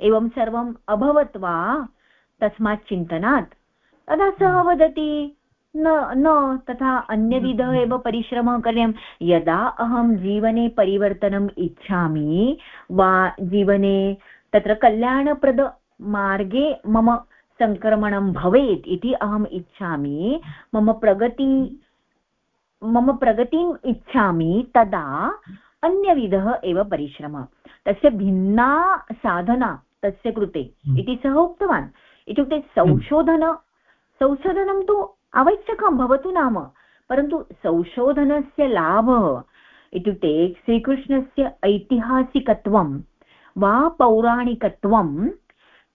एवं सर्वम् अभवत् वा तस्मात् चिन्तनात्। तदा सः वदति न न तथा अन्यविधः एव परिश्रमः करणीयं। यदा अहं जीवने परिवर्तनम् इच्छामि वा जीवने तत्र कल्याणप्रदमार्गे मम सङ्क्रमणं भवेत् इति अहम् इच्छामि मम प्रगति मम प्रगतिम् इच्छामि तदा अन्यविधः एव परिश्रमः। तस्य भिन्ना साधना तस्य कृते। हम्म। इति सः उक्तवान्। इत्युक्ते संशोधन संशोधनं तु आवश्यकं भवतु नाम। परन्तु संशोधनस्य लाभः इत्युक्ते श्रीकृष्णस्य ऐतिहासिकत्वं वा पौराणिकत्वं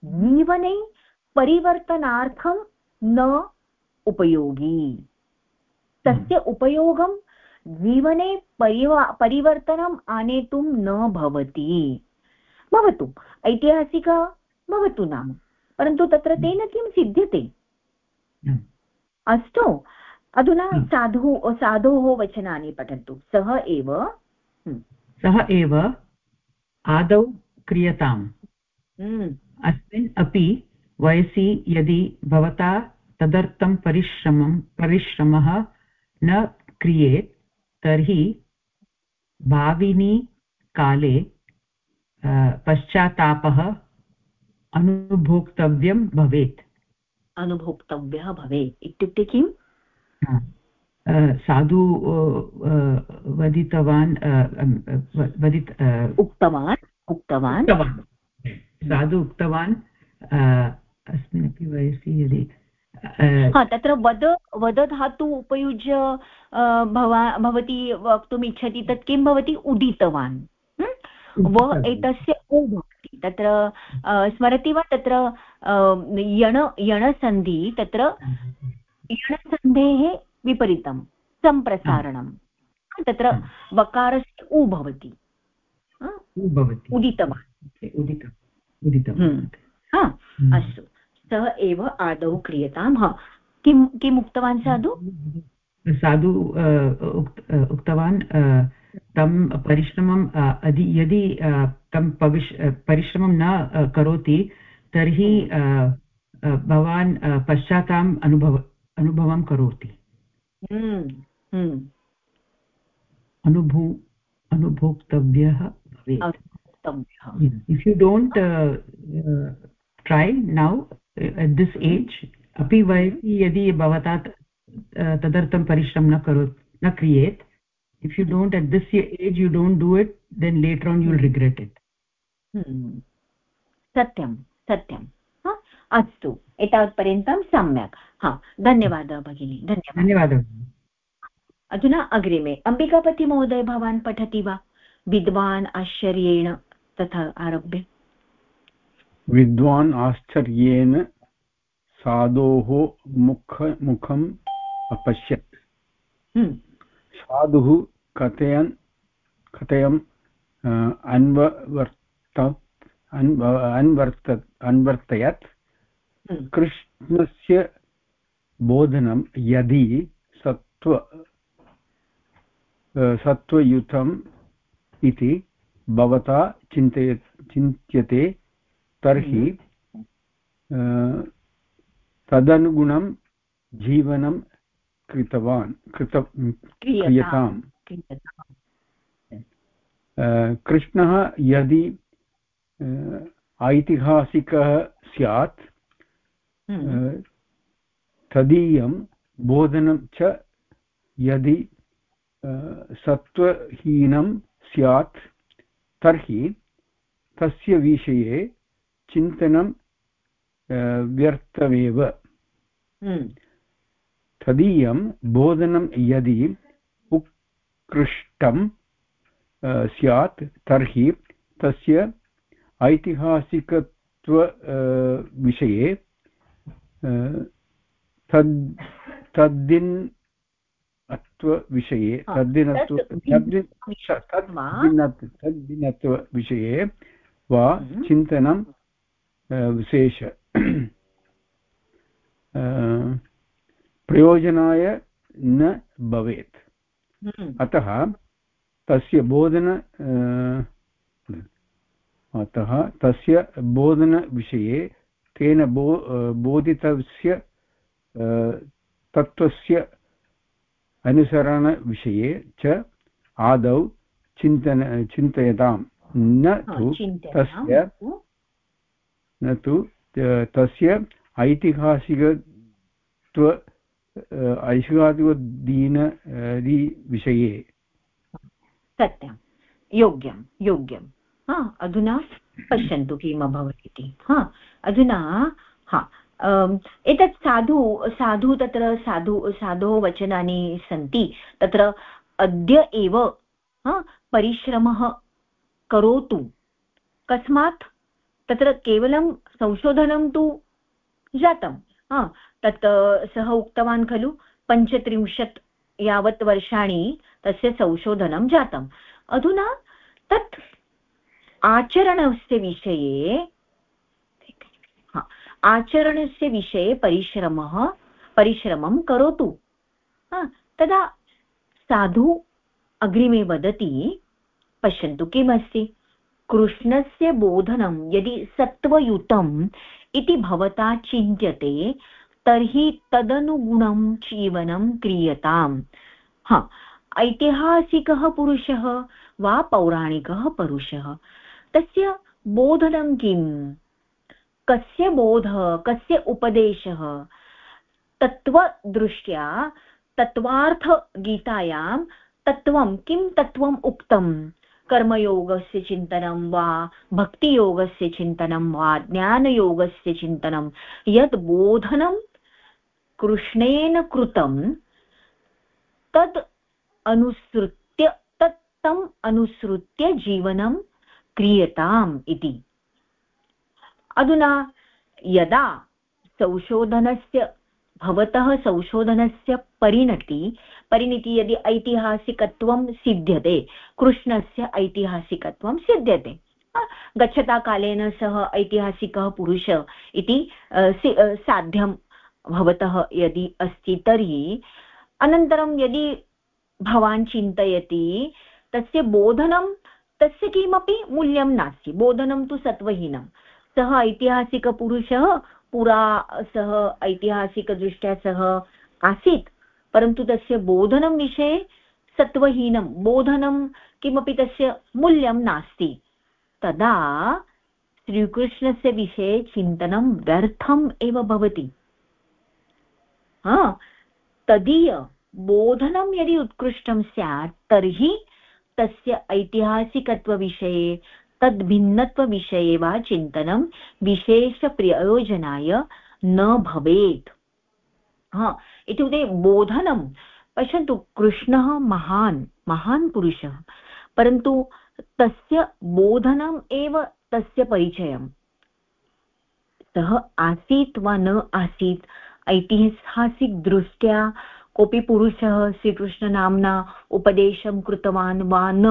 जीवने परिवर्तनार्थं न उपयोगी। तस्य उपयोगं जीवने परिवा परिवर्तनम् आनेतुं न भवति। भवतु ऐतिहासिक भवतु नाम। परन्तु तत्र तेन किं सिद्ध्यते? अस्तु अधुना साधु साधोः वचनानि पठन्तु। सः एव सः एव आदौ क्रियताम्। अस्मिन् अपि वयसि यदि भवता तदर्थं परिश्रमं परिश्रमः न क्रियेत् तर्हि भाविनी काले पश्चात्तापः अनुभोक्तव्यं भवेत्। अनुभोक्तव्यः भवेत्। इत्युक्ते किम्? साधु वदितवान् वदित उक्तवान् उक्तवान्। साधु उक्तवान्। अस्मिन्नपि वयसि यदि तत्र वद वद धातु उपयुज्य भवा भवती वक्तुम् इच्छति तत् किं भवति? उदितवान्। व एतस्य उ भवति। तत्र स्मरति वा? तत्र यण यणसन्धि तत्र यणसन्धेः विपरीतं सम्प्रसारणं। तत्र वकारस्य उ भवति। उदितवान्। उदितवान् हम्म। अस्तु। सः एव आदौ क्रियतां हा। किं किम् उक्तवान् साधु? साधु उक्तवान् तं परिश्रमम् अधि यदि तं पविश् परिश्रमं न करोति तर्हि भवान् पश्चात्ताम् अनुभव अनुभवं करोति। हम्म, हम्म। अनुभू अनुभोक्तव्यः भवेत्। If you don't try now at this age अपि वयसि यदि भवता तदर्थं परिश्रमं न करोति न क्रियेत् if you don't at this age you don't do it then later on you'll regret it. सत्यं सत्यं अस्तु एतावत्पर्यन्तं सम्यक् हा धन्यवादः भगिनी धन्यवादः। धन्यवादः। अधुना अग्रिमे अम्बिकापतिमहोदय भवान् पठति वा? विद्वान् आश्चर्येण तथा आरभ्य। विद्वान् आश्चर्येण साधोः मुख मुखम् अपश्यत्। साधुः कथयन् कथयम् अन्वर्त अन्वर्त अन्वर्तयत्। हम्म। कृष्णस्य बोधनं यदि सत्त्व सत्त्वयुतम् इति भवता चिन्तय चिन्त्यते तर्हि हम्म। तदनुगुणं जीवनं कृतवान् कृत क्रियताम् कृष्णः यदि ऐतिहासिकः स्यात् हम्म। तदीयं बोधनं च यदि सत्त्वहीनं स्यात् तर्हि तस्य विषये चिन्तनं व्यर्थमेव हम्म। तदीयं बोधनं यदि उत्कृष्टं स्यात् तर्हि तस्य ऐतिहासिकत्व विषये तद् तद्दिन् अत्वविषये तद्दिनत्व तद्दिनत्वविषये वा हम्म। चिन्तनं विशेष प्रयोजनाय न भवेत्। अतः तस्य बोधन अतः तस्य बोधनविषये तेन बो बोधितस्य तत्त्वस्य अनुसरणविषये च आदौ चिन्तन चिन्तयतां न तु तस्य न तु, तस्य ऐतिहासिकत्व ऐषादिवदीन विषये। सत्यं। योग्यं योग्यं। हा, अधुना पश्यन्तु किम् अभवत् इति। हा, अधुना, हा एतत् साधु साधु तत्र, साधु, साधोः वचनानि सन्ति। तत्र अद्य एव परिश्रमः करोतु। कस्मात् तत्र केवलं संशोधनं तु जातं तत् सः उक्तवान् खलु, पञ्चत्रिंशत् यावत् वर्षाणि तस्य संशोधनं जातम्। अधुना तत् आचरणस्य विषये आचरणस्य विषये परिश्रमः, परिश्रमं करोतु। तदा साधु अग्रिमे वदति, पश्यन्तु किमस्ति? कृष्णस्य बोधनं यदि सत्त्वयुतम् इति भवता चिन्त्यते, तर्हि तदनुगुणं जीवनं क्रियताम्। हा, ऐतिहासिकः पुरुषः वा पौराणिकः पुरुषः? तस्य बोधनं किम्? कस्य बोधः, कस्य उपदेशः? तत्त्वदृष्ट्या तत्त्वार्थगीतायां तत्त्वं किं तत्त्वम् उक्तम्? कर्मयोगस्य चिन्तनं वा, भक्तियोगस्य चिन्तनं वा, ज्ञानयोगस्य चिन्तनं, यद् बोधनं कृष्णेन कृतं तद् अनुसृत्य, तत् तम् अनुसृत्य जीवनं क्रियताम् इति। अधुना यदा संशोधनस्य, भवतः संशोधनस्य परिणति परिणति यदि ऐतिहासिकत्वं सिद्ध्यते, कृष्णस्य ऐतिहासिकत्वं सिद्ध्यते। गच्छता कालेन सः ऐतिहासिकः पुरुष इति साध्यं भवतः यदि अस्ति तर्हि, अनन्तरं यदि भवान् चिन्तयति, तस्य बोधनं, तस्य किमपि मूल्यं नास्ति। बोधनं तु सत्त्वहीनं। सः ऐतिहासिकपुरुषः, पुरा सः ऐतिहासिकदृष्ट्या सः आसीत्। परन्तु तस्य बोधनं विषये सत्त्वहीनं, बोधनं किमपि तस्य मूल्यं नास्ति। तदा श्रीकृष्णस्य विषये चिन्तनं व्यर्थम् एव भवति। हा, तदीय बोधनं यदि उत्कृष्टं स्यात्, तर्हि तस्य ऐतिहासिकत्वविषये, तद्भिन्नत्वविषये वा चिन्तनं विशेषप्रयोजनाय न भवेत्। इत्युक्ते बोधनं पश्यन्तु कृष्णः महान् महान् पुरुषः, परन्तु तस्य बोधनम् एव तस्य परिचयम्। सः आसीत् वा न आसीत् ऐतिहासिकदृष्ट्या कोऽपि पुरुषः श्रीकृष्णनाम्ना उपदेशं कृतवान् वा न,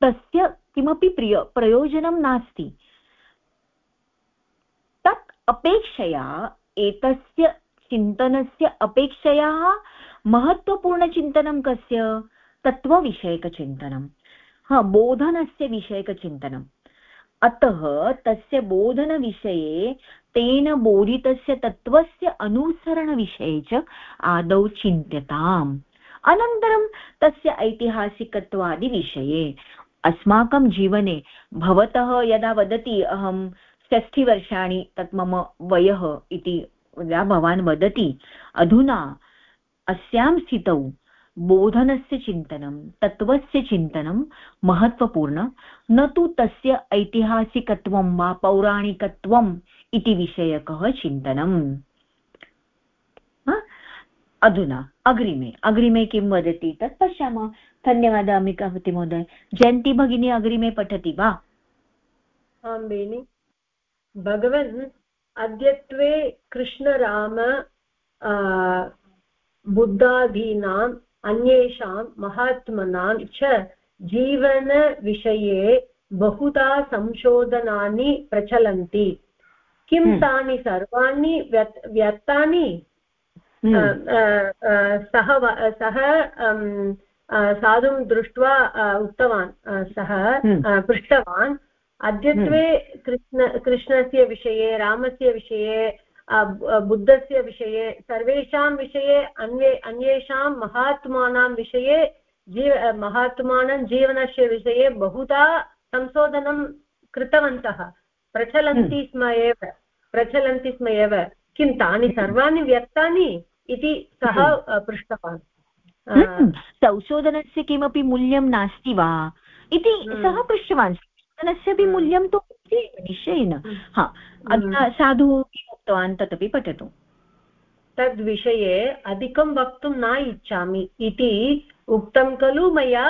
तस्य किमपि प्रिय, प्रयोजनं नास्ति। तत् अपेक्षया एतस्य चिन्तनस्य अपेक्षया महत्त्वपूर्णचिन्तनं कस्य? तत्त्वविषयकचिन्तनं। हा, बोधनस्य विषयकचिन्तनम् अतः तस्य बोधनविषये तेन बोधितस्य तत्त्वस्य अनुसरणविषये च आदौ चिन्त्यताम्। अनन्तरं तस्य ऐतिहासिकत्वादिविषये। अस्माकं जीवने भवतः यदा वदति अहं षष्ठिवर्षाणि तत् मम वयः इति यदा भवान् वदति, अधुना अस्यां स्थितौ बोधनस्य चिन्तनं, तत्त्वस्य चिन्तनं महत्त्वपूर्ण, न तु तस्य ऐतिहासिकत्वं वा पौराणिकत्वम् इति विषयकः चिन्तनम्। अधुना, अग्रिमे अग्रिमे किं वदति? तत् पश्यामः। धन्यवादः अम्बिकावती महोदय। जयन्ती भगिनी अग्रिमे पठति वा? आं, बेनि। भगवन् अद्यत्वे कृष्णराम बुद्धादीनाम् अन्येषां महात्मनां च जीवनविषये बहुधा संशोधनानि प्रचलन्ति किं हम्म। तानि सर्वाणि व्यर्थानि हम्म। सः सः साधुं दृष्ट्वा उक्तवान् सः हम्म। पृष्टवान् अद्यत्वे हम्म। कृष्ण कृष्णस्य विषये रामस्य विषये बुद्धस्य विषये सर्वेषां विषये अन्ये अन्येषां महात्मानां विषये जीव महात्मानं जीवनस्य विषये बहुधा संशोधनं कृतवन्तः। प्रचलन्ति स्म एव प्रचलन्ति स्म एव। किं तानि सर्वाणि व्यक्तानि इति सः पृष्टवान्। हम्म, संशोधनस्य किमपि मूल्यं नास्ति वा? इति हम्म। सः पृष्टवान्। हम्म। मूल्यं तु निश्चयेन हा अधुना साधुः किम् उक्तवान् तदपि पठतु तद्विषये अधिकं वक्तुं न इच्छामि इति उक्तं खलु मया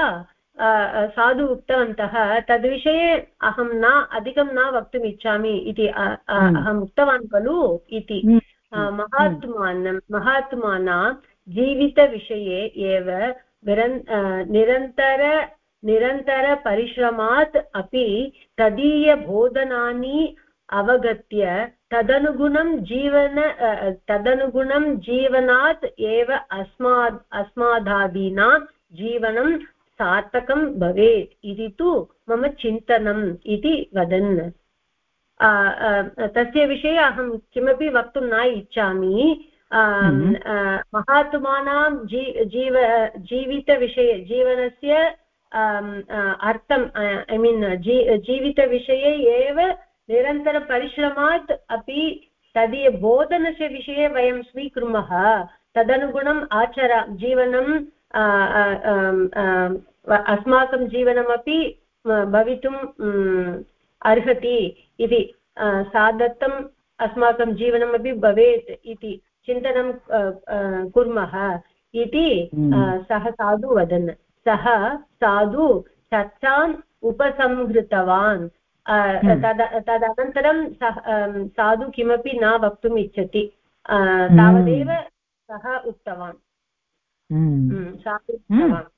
साधु उक्तवन्तः तद्विषये अहं न अधिकं न वक्तुम् इच्छामि इति हम्म। अहम् उक्तवान् खलु इति हम्म। महात्मानं महात्माना जीवितविषये एव निरन्तर निरन्तरपरिश्रमात् अपि तदीयबोधनानि अवगत्य तदनुगुणं जीवन तदनुगुणं जीवनात् एव अस्माद् अस्मादादीनां जीवनं सार्थकं भवेत् इति तु मम चिन्तनम् इति वदन् तस्य विषये अहं किमपि वक्तुं न इच्छामि हम्म। महात्मानां जी जीव जीवितविषये जीवनस्य अर्थम् ऐ मीन् जी जीवितविषये एव निरन्तरपरिश्रमात् अपि तदीयबोधनस्य विषये वयं स्वीकुर्मः तदनुगुणम् आचर जीवनं अस्माकं जीवनमपि भवितुम् अर्हति इति सादत्तम् अस्माकं जीवनमपि भवेत् इति चिन्तनं कुर्मः इति। सः साधु वदन् सः साधु चर्चाम् उपसंहृतवान्। हम्म। तद तदनन्तरं सः साधु किमपि न वक्तुम् इच्छति। हम्म। तावदेव सः उक्तवान्। साधु उक्तवान्।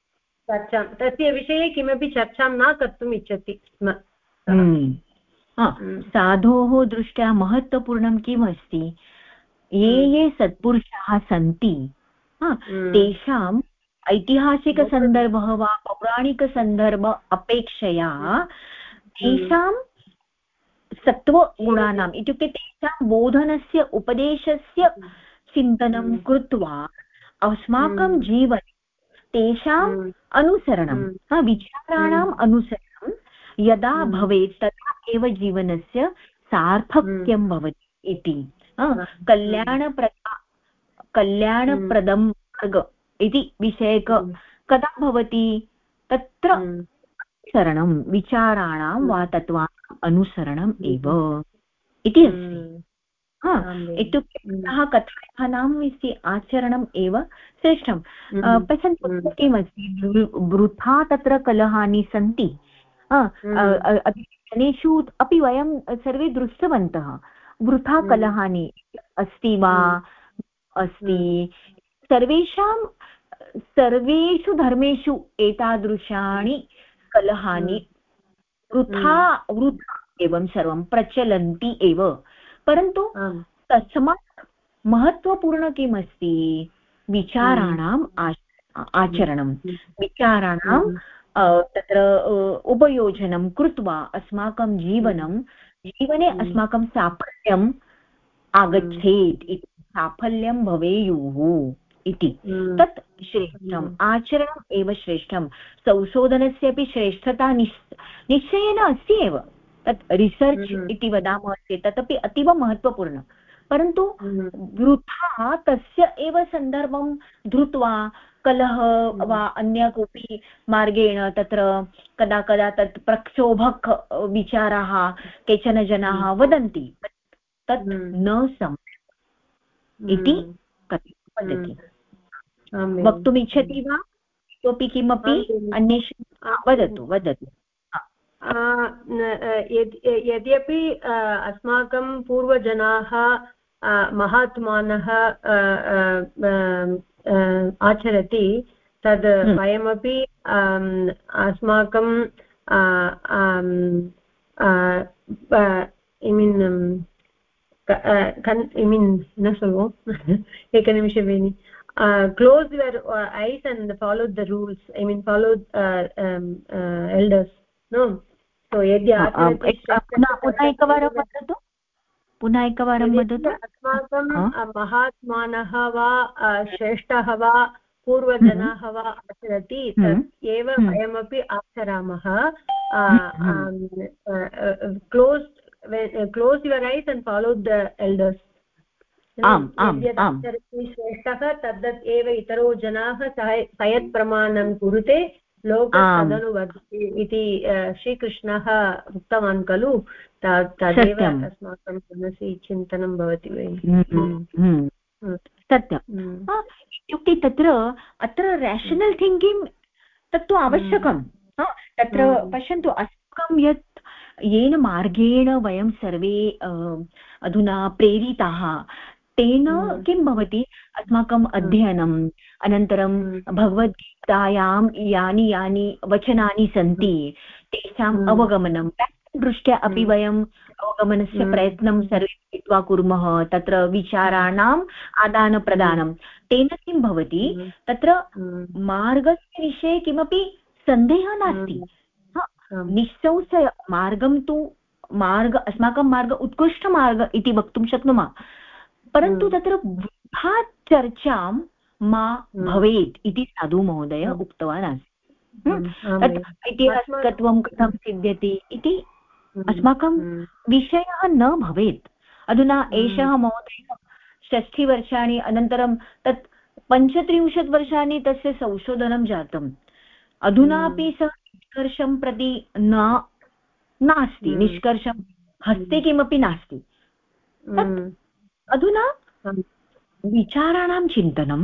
चर्चां तस्य विषये किमपि चर्चां न कर्तुम् इच्छति स्म। साधोः दृष्ट्या महत्त्वपूर्णं किम् अस्ति? ये ये सत्पुरुषाः सन्ति तेषाम् ऐतिहासिकसन्दर्भः वा पौराणिकसन्दर्भ अपेक्षया तेषां सत्त्वगुणानाम् इत्युक्ते तेषां बोधनस्य उपदेशस्य चिन्तनं कृत्वा अस्माकं जीवने तेषाम् अनुसरणं विचाराणाम् अनुसरणं यदा भवेत् तदा एव जीवनस्य सार्थक्यं भवति इति। कल्याणप्रदा कल्याणप्रदं मार्ग इति विषयक कदा भवति? तत्र अनुसरणं विचाराणां वा तत्त्वानाम् अनुसरणम् एव। इति अस्ति। इत्युक्ते सः कथायाः अस्ति आचरणम् एव श्रेष्ठं पश्यन्तु किमस्ति? वृथा तत्र कलहानि सन्ति। जनेषु अपि वयं सर्वे दृष्टवन्तः। वृथा कलहानि अस्ति वा? अस्ति। सर्वेषां सर्वेषु धर्मेषु एतादृशानि कलहानि वृथा वृथा एवं सर्वं प्रचलन्ति एव। परन्तु तस्मात् महत्त्वपूर्ण किम् अस्ति? विचाराणाम् आचरणं। विचाराणां तत्र उपयोजनं कृत्वा अस्माकं जीवनं जीवने अस्माकं साफल्यम् आगच्छेत् इति। साफल्यं भवेयुः। इति। तत् श्रेष्ठम् आचरणम् एव श्रेष्ठं संशोधनस्यपि श्रेष्ठता निश्चयेन अस्ति एव। तत् रिसर्च् इति वदामः चेत् तदपि अतीव महत्त्वपूर्णं परन्तु वृथा तस्य एव सन्दर्भं धृत्वा कलह वा अन्य कोऽपि मार्गेण तत्र कदा कदा तत् प्रक्षोभक विचाराः केचन जनाः वदन्ति। तत् न सम्यक् इति कथं वक्तुम् इच्छति वा इतोपि किमपि अन्येषां वदतु वदतु। यद्यपि अस्माकं पूर्वजनाः महात्मानः आचरति तद् हम्म। वयमपि अस्माकं ऐ मीन् ऐ मीन् न सर्वम् एकनिमिषं भगिनि बेनि close your eyes and follow the rules I mean follow elders no so यदि पुनः एकवारं वदतु पुनः एकवारं वदतु अस्माकं महात्मानः वा श्रेष्ठः वा पूर्वजनाः वा आचरति। तत् एव। वयमपि आचरामः close close your eyes and follow the elders श्रेष्ठः तद्दत् एव इतरो जनाः सयत् प्रमाणं कुरुते लोक तदनुवर्तते इति श्रीकृष्णः उक्तवान् खलु। तदेव अस्माकं मनसि चिन्तनं भवति हम्म, हम्म, हम्म। सत्यम्। इत्युक्ते तत्र अत्र रेशनल् थिङ्किङ्ग् तत्तु आवश्यकं तत्र पश्यन्तु अस्माकं यत् येन मार्गेण वयं सर्वे अधुना प्रेरिताः तेन किं भवति? अस्माकम् अध्ययनम्। अनन्तरं भगवद्गीतायां यानि यानि वचनानि सन्ति तेषाम् अवगमनं दृष्ट्या अपि वयम् अवगमनस्य प्रयत्नं सर्वे कृत्वा कुर्मः। तत्र विचाराणाम् आदानप्रदानं तेन किं भवति? तत्र मार्गस्य विषये किमपि सन्देहः नास्ति। निःसंशय। मार्गं तु मार्ग अस्माकं मार्ग उत्कृष्टमार्ग इति वक्तुं शक्नुमः। परन्तु हम्म। तत्र वृथा चर्चां मा हम्म। भवेत् इति साधु महोदय हम्म। उक्तवान् आसीत्। तत् ऐतिहासिकत्वं कथं सिद्ध्यति इति अस्माकं विषयः न भवेत्। अधुना एषः महोदयः षष्ठिवर्षाणि अनन्तरं तत् पञ्चत्रिंशत् वर्षाणि तस्य संशोधनं जातम्। अधुनापि सः निष्कर्षं प्रति न नास्ति। निष्कर्षं हस्ते किमपि नास्ति। अधुना विचाराणां चिन्तनं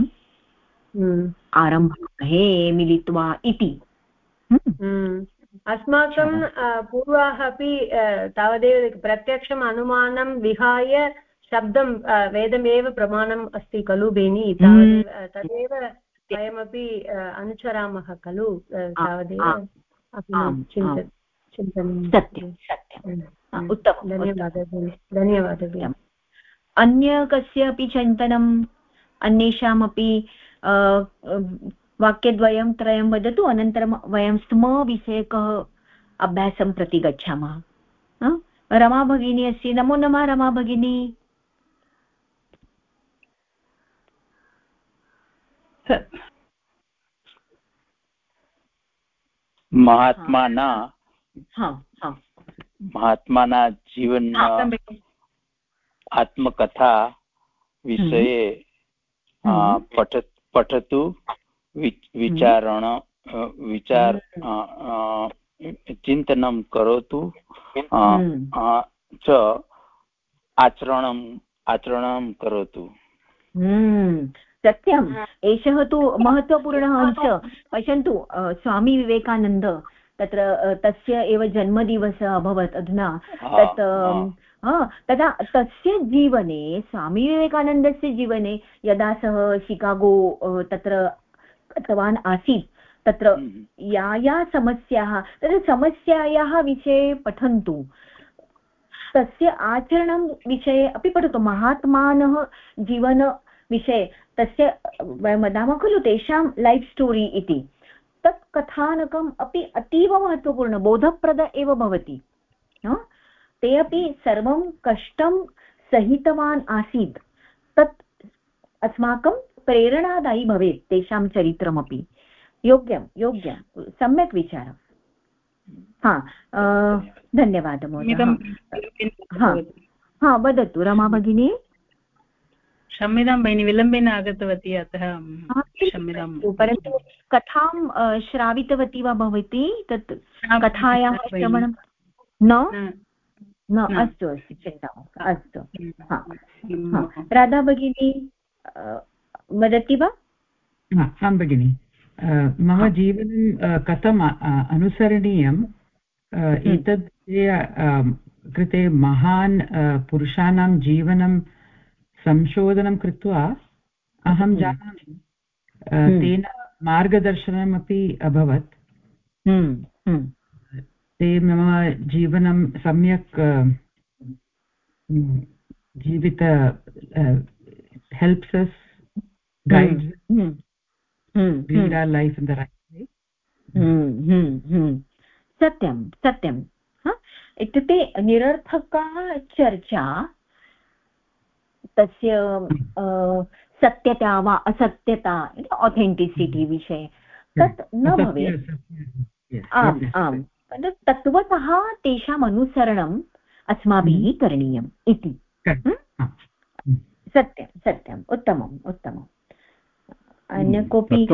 हम्म। आरम्भे मिलित्वा इति। हम्म। हम्म। अस्माकं पूर्वाः अपि तावदेव प्रत्यक्षम् अनुमानं विहाय शब्दं वेदमेव प्रमाणम् अस्ति खलु बेनि? तदेव वयमपि अनुसरामः खलु तावदेव चिन्तनं सत्यं सत्यम् उत्तमं धन्यवादः धन्यवादः अन्य कस्यापि चिन्तनम् अन्येषामपि वाक्यद्वयं त्रयं वदतु अनन्तरं वयं स्मविषयकः अभ्यासं प्रति गच्छामः। रमा भगिनी अस्ति नमो नमः रमा भगिनी। महात्माना महात्माना जीवन आत्मकथा विषये। पठ पठतु विचारण विचार। चिन्तनं करोतु च आचरणम् आचरणं करोतु. सत्यम्. एषः तु महत्त्वपूर्णः अंश. पश्यन्तु स्वामी विवेकानन्द तत्र तस्य एव जन्मदिवसः अभवत् अधुना. तत् तदा तस्य जीवने स्वामीविवेकानन्दस्य जीवने यदा सः शिकागो तत्र गतवान् आसीत् तत्र हम्म। या या समस्याः तत्र समस्यायाः विषये पठन्तु। तस्य आचरणं विषये अपि पठतु महात्मानः जीवनविषये तस्य वयं वदामः खलु तेषां लैफ् स्टोरि इति। तत् कथानकम् अपि अतीव महत्त्वपूर्णं बोधप्रद एव भवति। ते अपि सर्वं कष्टं सहितवान् आसीत्। तत् अस्माकं प्रेरणादायी भवेत् तेषां चरित्रमपि। योग्यं योग्यं। सम्यक् विचारः हा धन्यवादः महोदय। हा। वदतु रमा भगिनी। क्षम्यतां भगिनि विलम्बेन आगतवती अतः क्षम्यतां। परन्तु कथां श्रावितवती वा भवती? तत् कथायाः श्रवणं न। न अस्तु अस्तु चिन्ता अस्तु. राधा भगिनी वदति वा? आं भगिनि. मम जीवनं कथम् अनुसरणीयम्। एतद् कृते महान् पुरुषाणां जीवनं संशोधनं कृत्वा अहं। जानामि। तेन मार्गदर्शनमपि अभवत्. ते मम जीवनं सम्यक् जीवित हेल्प्स् अस् गैड्स् लैफ् इन् द सत्यं सत्यं. इत्युक्ते निरर्थका चर्चा तस्य सत्यता वा असत्यता ऑथेंटिसिटी विषये तत् न भवेत्. आम् आम्. तत्त्वतः तेषाम् अनुसरणम् अस्माभिः हम्म। करणीयम् इति। सत्यं सत्यम्। उत्तमम् उत्तमम्। अन्य हम्म, कोऽपि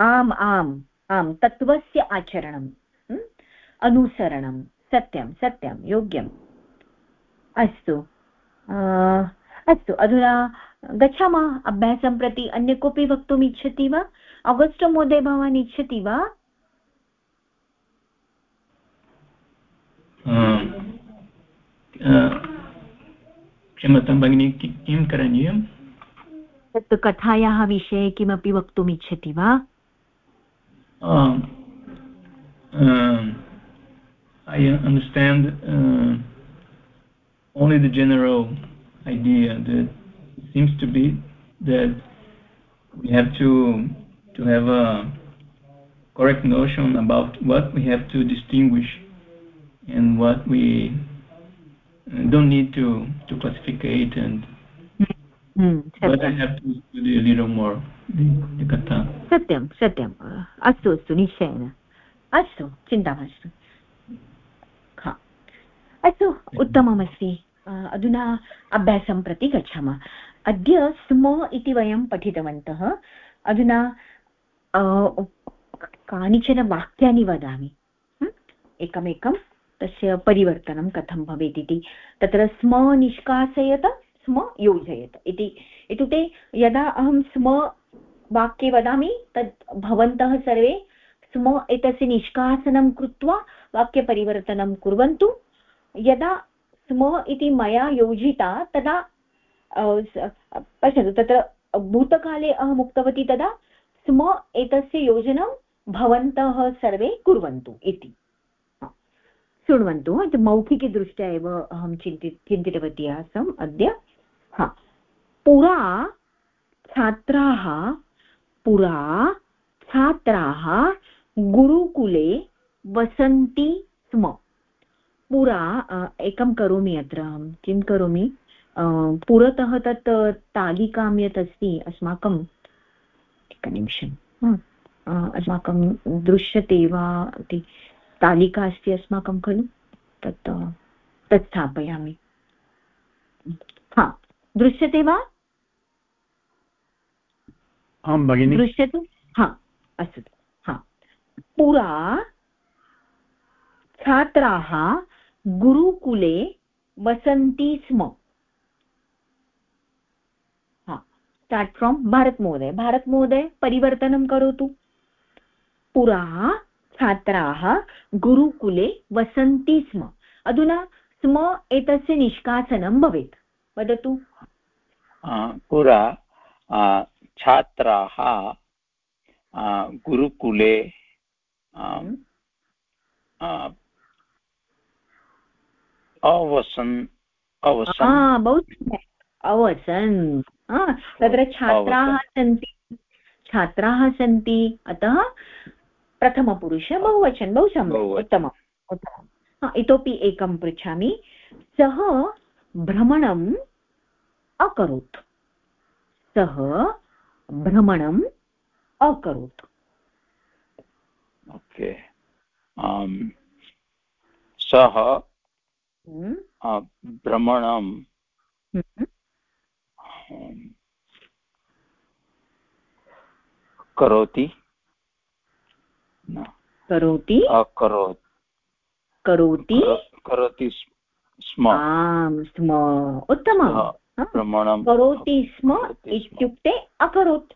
आम् आम् आम्। तत्त्वस्य आचरणम् अनुसरणं सत्यं सत्यं। योग्यम्। अस्तु। अस्तु। अधुना गच्छामः अभ्यासं प्रति। अन्य कोऽपि वक्तुम् इच्छति वा? आगस्ट् महोदय भवान् इच्छति वा? क्षम्यतां भगिनि किं करणीयं तत् कथायाः विषये किमपि वक्तुम् इच्छति वा I understand uh, only the general idea that seems to be that we have to to have a correct notion about what we have to distinguish and what we uh, don't need to to classificate and but I have to study a little more the katha सत्यं सत्यम् अस्तु अस्तु निश्चयेन अस्तु चिन्ता मास्तु अस्तु उत्तममस्ति अधुना अभ्यासं प्रति गच्छामः अद्य स्म इति वयं पठितवन्तः अधुना कानिचन वाक्यानि वदामि एकमेकं तस्य परिवर्तनं कथं भवेत् इति। तत्र स्म निष्कासयत, स्म योजयत इति। इत्युक्ते यदा अहं स्म वाक्ये वदामि तत् भवन्तः सर्वे स्म एतस्य निष्कासनं कृत्वा वाक्यपरिवर्तनं कुर्वन्तु। यदा स्म इति मया योजिता, तदा पश्यतु तत्र भूतकाले अहम् उक्तवती तदा, स्म एतस्य योजनं भवन्तः सर्वे कुर्वन्तु इति। शृण्वन्तु। मौखिकदृष्ट्या एव अहं चिन्ति, चिन्तितवती आसम्। अद्य, हा। पुरा छात्राः पुरा छात्राः गुरुकुले वसन्ति स्म। पुरा एकं करोमि अत्र अहं। किं करोमि? पुरतः तत् तालिकां यत् अस्ति, अस्माकं, एकनिमिषम् अस्माकं दृश्यते वा इति। तालिका अस्ति अस्माकं खलु? तत् तत् स्थापयामि। हा दृश्यते वा? आं भगिनि। दृश्यते? हा अस्तु। हा। पुरा छात्राः गुरुकुले वसन्ति स्म। स्टार्ट् फ्रोम् भारत महोदय भारत महोदय परिवर्तनं करोतु। पुरा छात्राः गुरुकुले वसन्ति स्म। अधुना स्म एतस्य निष्कासनं भवेत्। वदतु। पुरा छात्राः गुरुकुले हम्म। अवसन् अवसन्। बहु अवसन्। तत्र छात्राः सन्ति। छात्राः सन्ति। अतः प्रथमपुरुष बहुवचन बहु सम्यक् उत्तमम् उत्तमम्। इतोपि एकं पृच्छामि। सः भ्रमणम् अकरोत्। सः भ्रमणम् अकरोत्। ओके। सः हम्म। भ्रमणं हम्म। करोति। करोति? अकरोत् करोति। करोति? स्म। आम् स्म। उत्तमं करोति स्म इत्युक्ते अकरोत्।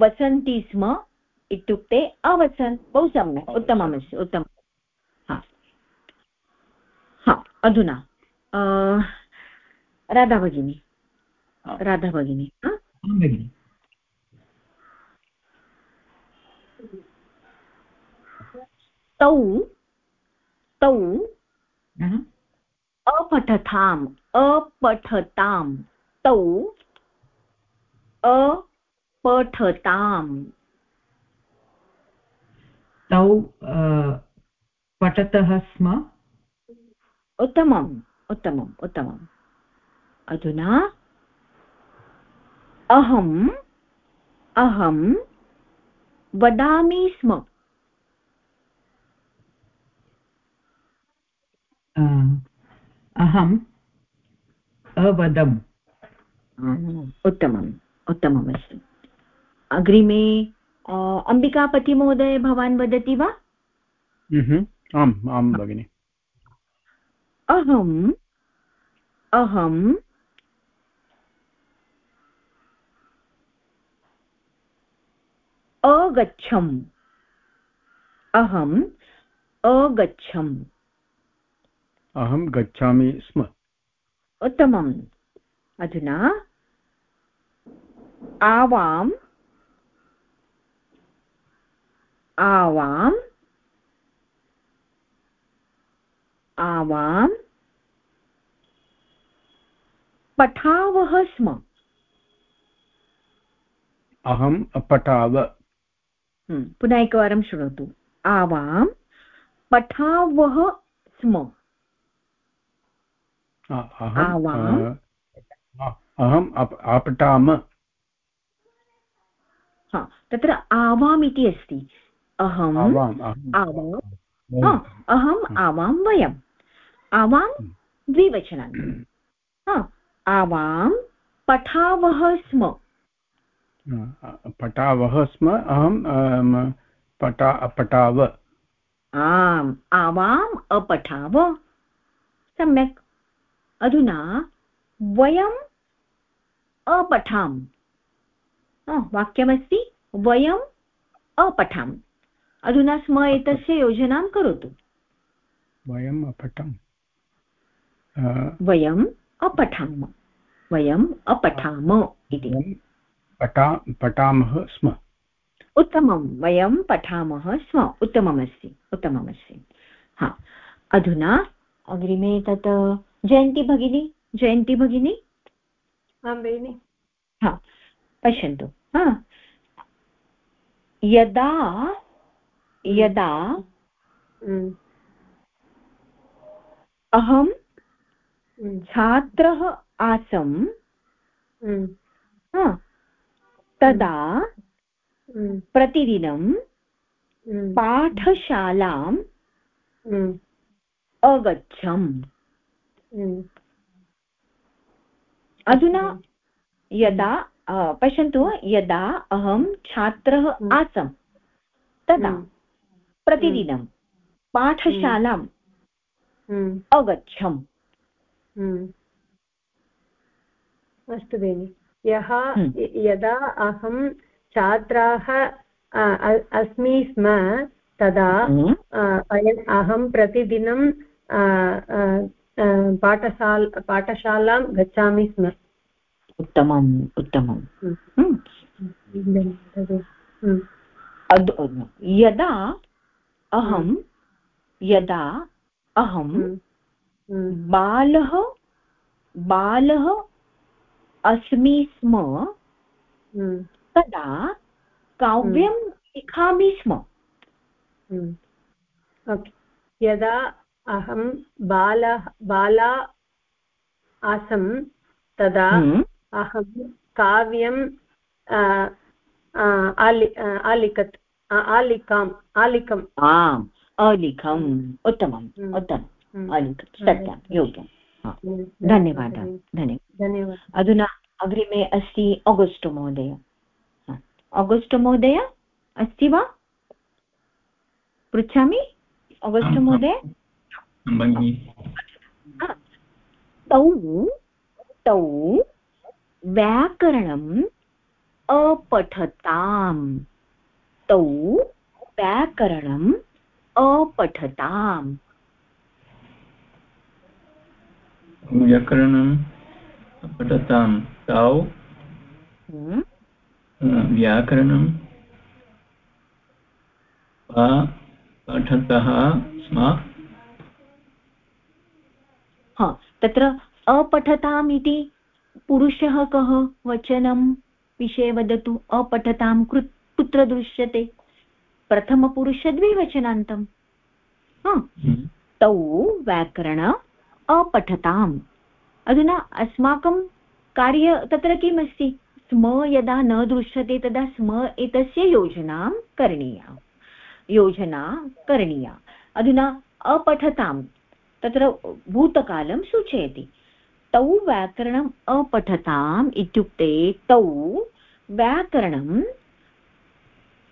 वसन्ति स्म इत्युक्ते अवसन्। बहु सम्यक्। उत्तममस्ति। उत्तमम्। हा। अधुना। राधा भगिनी। राधा भगिनी। तौ तौ अपठताम् अपठताम् तौ अपठताम् तौ पठतः स्म? उत्तमम् उत्तमम् उत्तमम्। अधुना अहम् अहं वदामि स्म। अहम् अवदम्। उत्तमम् उत्तममस्ति अग्रिमे अम्बिकापतिमहोदय भवान् वदति वा? हम्म, आम् आम् भगिनि। अहम् अहम् अगच्छम्। अहम् अगच्छम्। अहं गच्छामि स्म। उत्तमम्। अधुना आवाम् आवाम् आवाम् पठावः स्म। अहं पठाव। हम्म, पुनः एकवारं शृणोतु आवां पठावः स्म। अहम् हा तत्र आवाम् इति अस्ति। अहम् आवाम् अहम्। आवां हा, आवां वयम्। आवां द्विवचनानि। आवां पठावः स्म। पठावः स्म अहं पठा पठाव आम् आवाम् अपठाव। सम्यक्। अधुना वयम् अपठाम्। वाक्यमस्ति वयम् अपठाम्। अधुना स्म एतस्य योजनां करोतु। वयम् अपठम्। वयम् अपठाम। वयम् अपठाम इति। पठा पठामः स्म। उत्तमं। वयं पठामः स्म। उत्तममस्ति। उत्तममस्ति। हा अधुना अग्रिमे तत् जयन्ती भगिनी जयन्ती भगिनी? आं भगिनि हा पश्यन्तु। हा। यदा यदा हम्म, अहं हम्म, छात्रः आसम् हम्म, तदा प्रतिदिनं पाठशालाम् अगच्छम्। अधुना यदा पश्यन्तु यदा अहं छात्रः हम्म. आसम् तदा हम्म, प्रतिदिनं पाठशालाम् हम्म, अगच्छम् हम्म. अस्तु भगिनि यः हम्म. यदा अहं छात्राः अस्मि स्म तदा हम्म. अहं प्रतिदिनं पाठशाल पाठशालां गच्छामि स्म उत्तमम् उत्तमम् यदा अहं यदा अहं. बालः बालः अस्मि स्म. तदा काव्यं लिखामि स्म यदा अहं बालः बाला आसं तदा हम्म. अहं काव्यं आ, आ, आलि आ, आलिखत् आलिकाम् आलिकम्। आम् अलिखम् उत्तमम् हम्म. उत्तमम् हम्म. सत्यं योग्यं. धन्यवादः। धन्यवादः धन्यवादः। अधुना अग्रिमे अस्ति आगस्टो महोदय। हा, महोदय अस्ति वा? पृच्छामि? आगस्टो महोदय? भगिनि तौ तौ व्याकरणम् अपठताम् तौ व्याकरणम् अपठताम् व्याकरणं पठतां तौ व्याकरणं पठतः स्म हा तत्र अपठताम् इति पुरुषः कः वचनं विषये वदतु अपठतां कृ कुत्र दृश्यते? प्रथमपुरुषद्विवचनान्तम् हम्म. तौ व्याकरण अपठताम्। अधुना अस्माकं कार्य तत्र किम् अस्ति स्म यदा न दृश्यते तदा स्म एतस्य योजनां करणीया। योजना करणीया। अधुना अपठतां तत्र भूतकालं सूचयति। तौ व्याकरणम् अपठताम् इत्युक्ते तौ व्याकरणं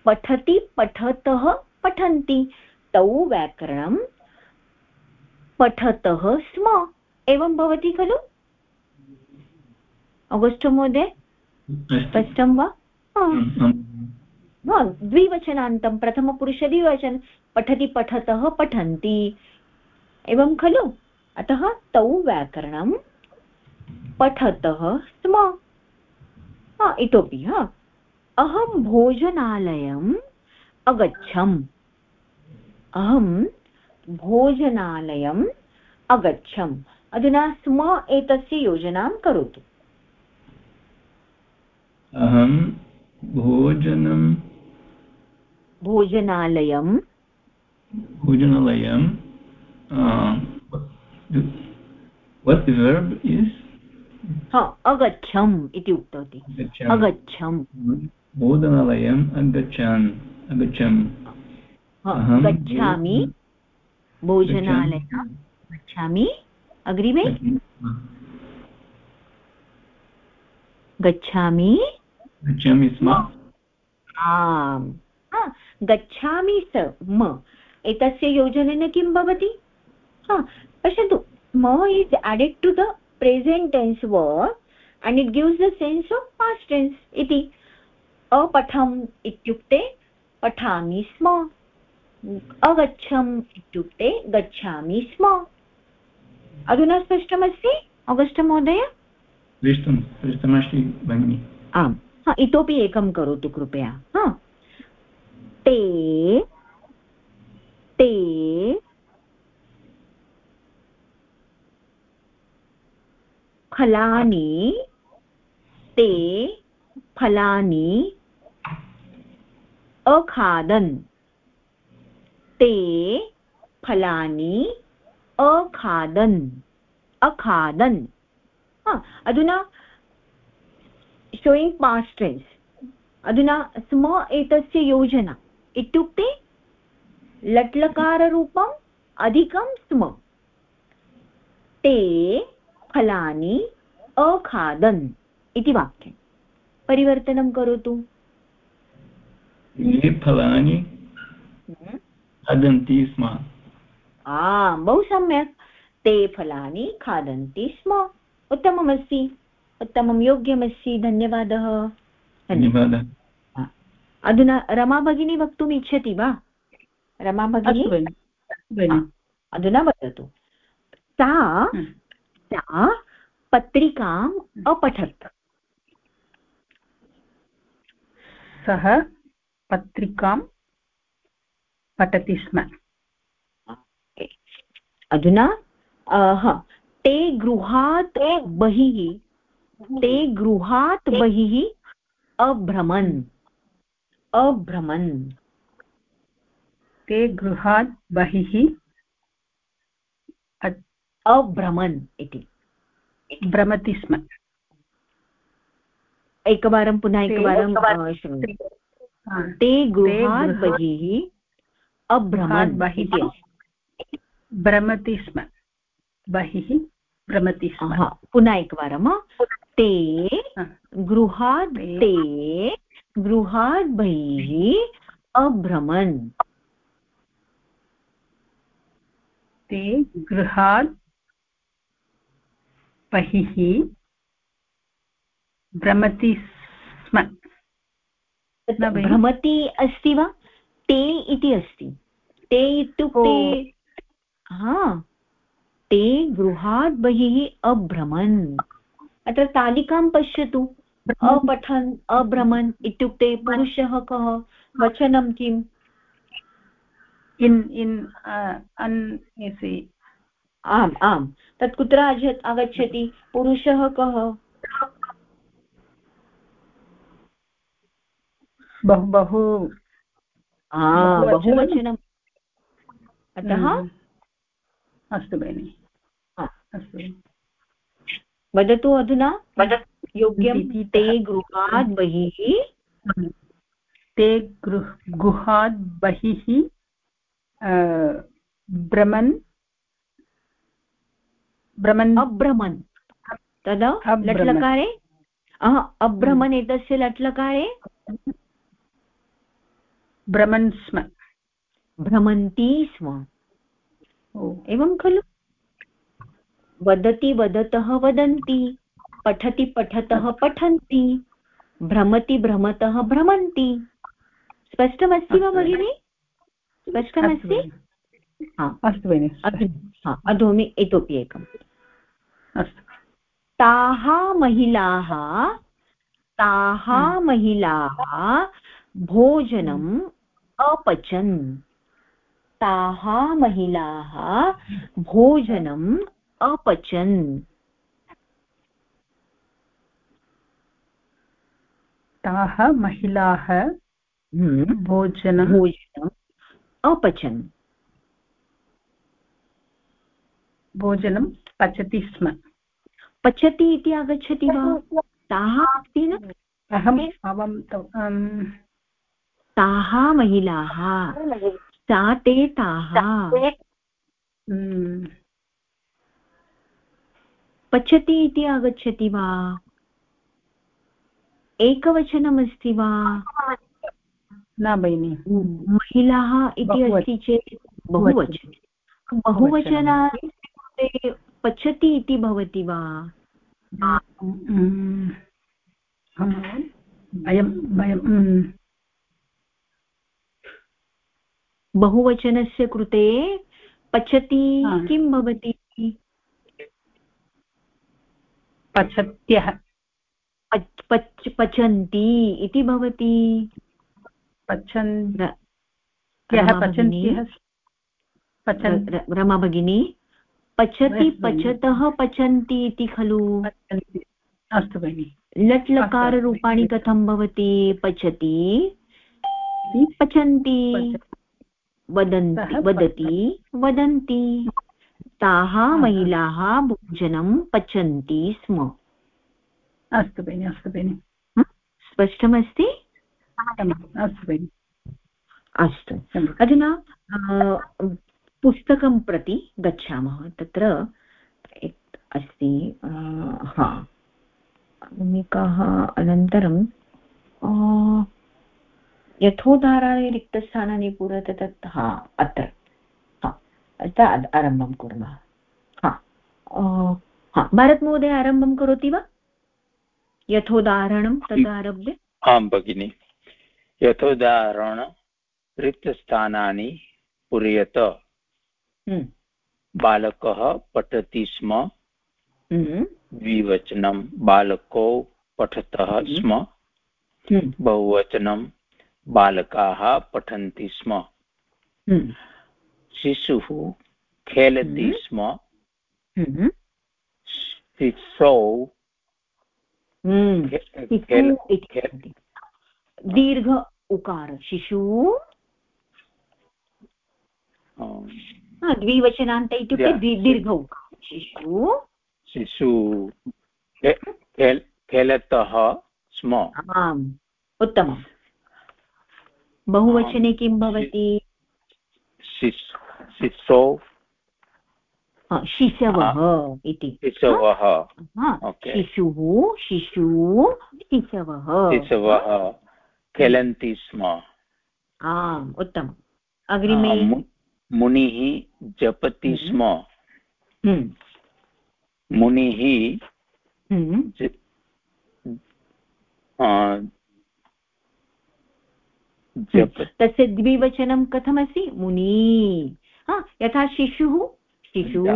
पठति, पठतः पठन्ति। तौ व्याकरणं पठतः स्म। एवं भवति खलु? अगस्टो महोदय? स्पष्टं वा. द्विवचनान्तं, प्रथमपुरुषद्विवचन। पठति, पठतः पठन्ति। एवं खलु? अतः तौ व्याकरणं पठतः स्म। हा इतोपि हा। अहं भोजनालयम् अगच्छम्। अहं भोजनालयम् अगच्छम्। अधुना स्म एतस्य योजनां करोतु। अहं भोजनं भोजनालयं भोजनालयं what the verb is? हा अगच्छम् इति उक्तवती गच्छामि अगच्छम् भोजनालयम् अगच्छन् अगच्छम् गच्छामि भोजनालय गच्छामि अग्रिमे गच्छामि गच्छामि स्म आम् गच्छामि स म एतस्य योजनेन किं भवति हा पश्यतु M is added to the present tense word and it gives the sense of past tense इति। अपठम् इत्युक्ते पठामि स्म। अगच्छम् इत्युक्ते गच्छामि स्म। अधुना स्पष्टमस्ति? अगस्ट् महोदय? भगिनि। आम्। हा इतोपि एकं करोतु कृपया। हा। ते ते फलानि, ते फलानि, अखादन्, ते फलानि, अखादन् अखादन्। हा, अधुना शोयिङ्ग् पास्ट् टेन्स् अधुना स्म एतस्य योजना। इत्युक्ते लट्लकाररूपम् अधिकं स्म। ते फलानि अखादन् इति वाक्यं परिवर्तनं करोतु। ये फलानि खादन्ति स्म। आम् बहु सम्यक्। ते फलानि खादन्ति स्म। उत्तममस्ति। उत्तमं योग्यमस्ति। धन्यवादः। धन्यवादः। अधुना रमा भगिनी वक्तुम् इच्छति वा? रमा भगिनी? अधुना वदतु। सा हम्म। सा पत्रिकाम् अपठत्। सः पत्रिकां पठति स्म। अधुना अह, ते गृहात् बहिः ते गृहात् बहिः अभ्रमन्। अभ्रमन्। ते गृहात् बहिः अभ्रमन् इति। भ्रमति स्म। एकवारं पुनः एकवारं शृणु ते गृहात् बहिः अभ्रमन् बहिः भ्रमति स्म। बहिः भ्रमति स्म। पुनः एकवारं ते गृहात् ते गृहात् बहिः अभ्रमन्। ते गृहात् बहिः भ्रमति स्म। भ्रमति अस्ति वा? ते इति अस्ति। ते इत्युक्ते हा ते गृहात् बहिः अभ्रमन्। अत्र तालिकां पश्यतु। अपठन् अभ्रमन् इत्युक्ते पुरुषः कः? वचनं किम्? इन् इन् अन् आम् आम्। तत् कुत्र आज- आगच्छति? पुरुषः कः? बहु बहु आ, बहुवचनं? बहुवचनम् अतः? हम्म। अस्तु भगिनि। अस्तु वदतु अधुना। योग्यं ते गृहात् बहिः। ते गृह गुहात् बहिः भ्रमन् भ्रमन् अभ्रमन् तदा। लट्लकारे? अभ्रमन् एतस्य लट्लकारे? भ्रमन् स्म। भ्रमन्ति स्म। एवं खलु? वदति वदतः वदन्ति पठति पठतः पठन्ति भ्रमति भ्रमतः भ्रमन्ति। स्पष्टमस्ति वा भगिनि? स्पष्टमस्ति? अस्तु भगिनि। अधोमि इतोपि एकम्। अस्तु ताः महिलाः ताः हम्म। महिलाः भोजनम् अपचन् ताः महिलाः भोजनम् अपचन् ताः महिलाः हम्म। भोजनं भोजनम् अपचन् भोजनं पचति स्म। पचति इति आगच्छति वा? ताः अस्ति न? अहम् तव- ताः महिलाः। सा ते ताः। mm, पचति इति आगच्छति वा? एकवचनमस्ति वा? न भगिनि। महिलाः इति अस्ति चेत् बहुवचन। बहुवचनात् कृते पचति इति भवति वा? mm, बहुवचनस्य कृते पचति किं भवति? पचत्यः। पच् पच् पचन्ति इति भवति। पचन् र- रमा भगिनी। पचति। पचतः पचन्ति इति खलु। अस्तु भगिनि। लट् लकाररूपाणि कथं भवति? पचति। पचन्ति। पच- वदन्ति। वदति। वदन्ति। ताः महिलाः भोजनं पचन्ति स्म। अस्तु भगिनि अस्तु भगिनि। स्पष्टमस्ति? अस्तु भगिनि। अस्तु। अधुना पुस्तकं प्रति गच्छामः। तत्र अस्ति हा। भूमिकाः अनन्तरं यथोदाहरणे रिक्तस्थानानि पुरत तत्, हा, अत्र। हा आरम्भं कुर्मः। हा हा, भारतमहोदय आरम्भं करोति वा? यथोदाहरणं तत् आरभ्य आं भगिनि। यथोदाहरण रिक्तस्थानानि पूरयत। बालकः पठति स्म। हम्म, द्विवचनं बालकौ पठतः स्म। हम्म, बहुवचनं बालकाः पठन्ति स्म। हम्म, शिशुः खेलति हम्म। स्म। हम्म, शिशौ हम्म। दीर्घ उकार। शिशु। द्विवचनान्त इत्युक्ते दीर्घ। शिशु। शिशु। खेलतः स्म। आम् उत्तमम्। बहुवचने किं भवति? शिशौ शिशवः इति। शिशवः। शिशुः शिशु शिशवः। शिशवः। खेलन्ति स्म। आम् उत्तमम्। अग्रिमे मुनिः जपति हम्म। स्म। हम्म, मुनिः हम्म, तस्य द्विवचनं कथमस्ति? मुनि। यथा शिशुः शिशु।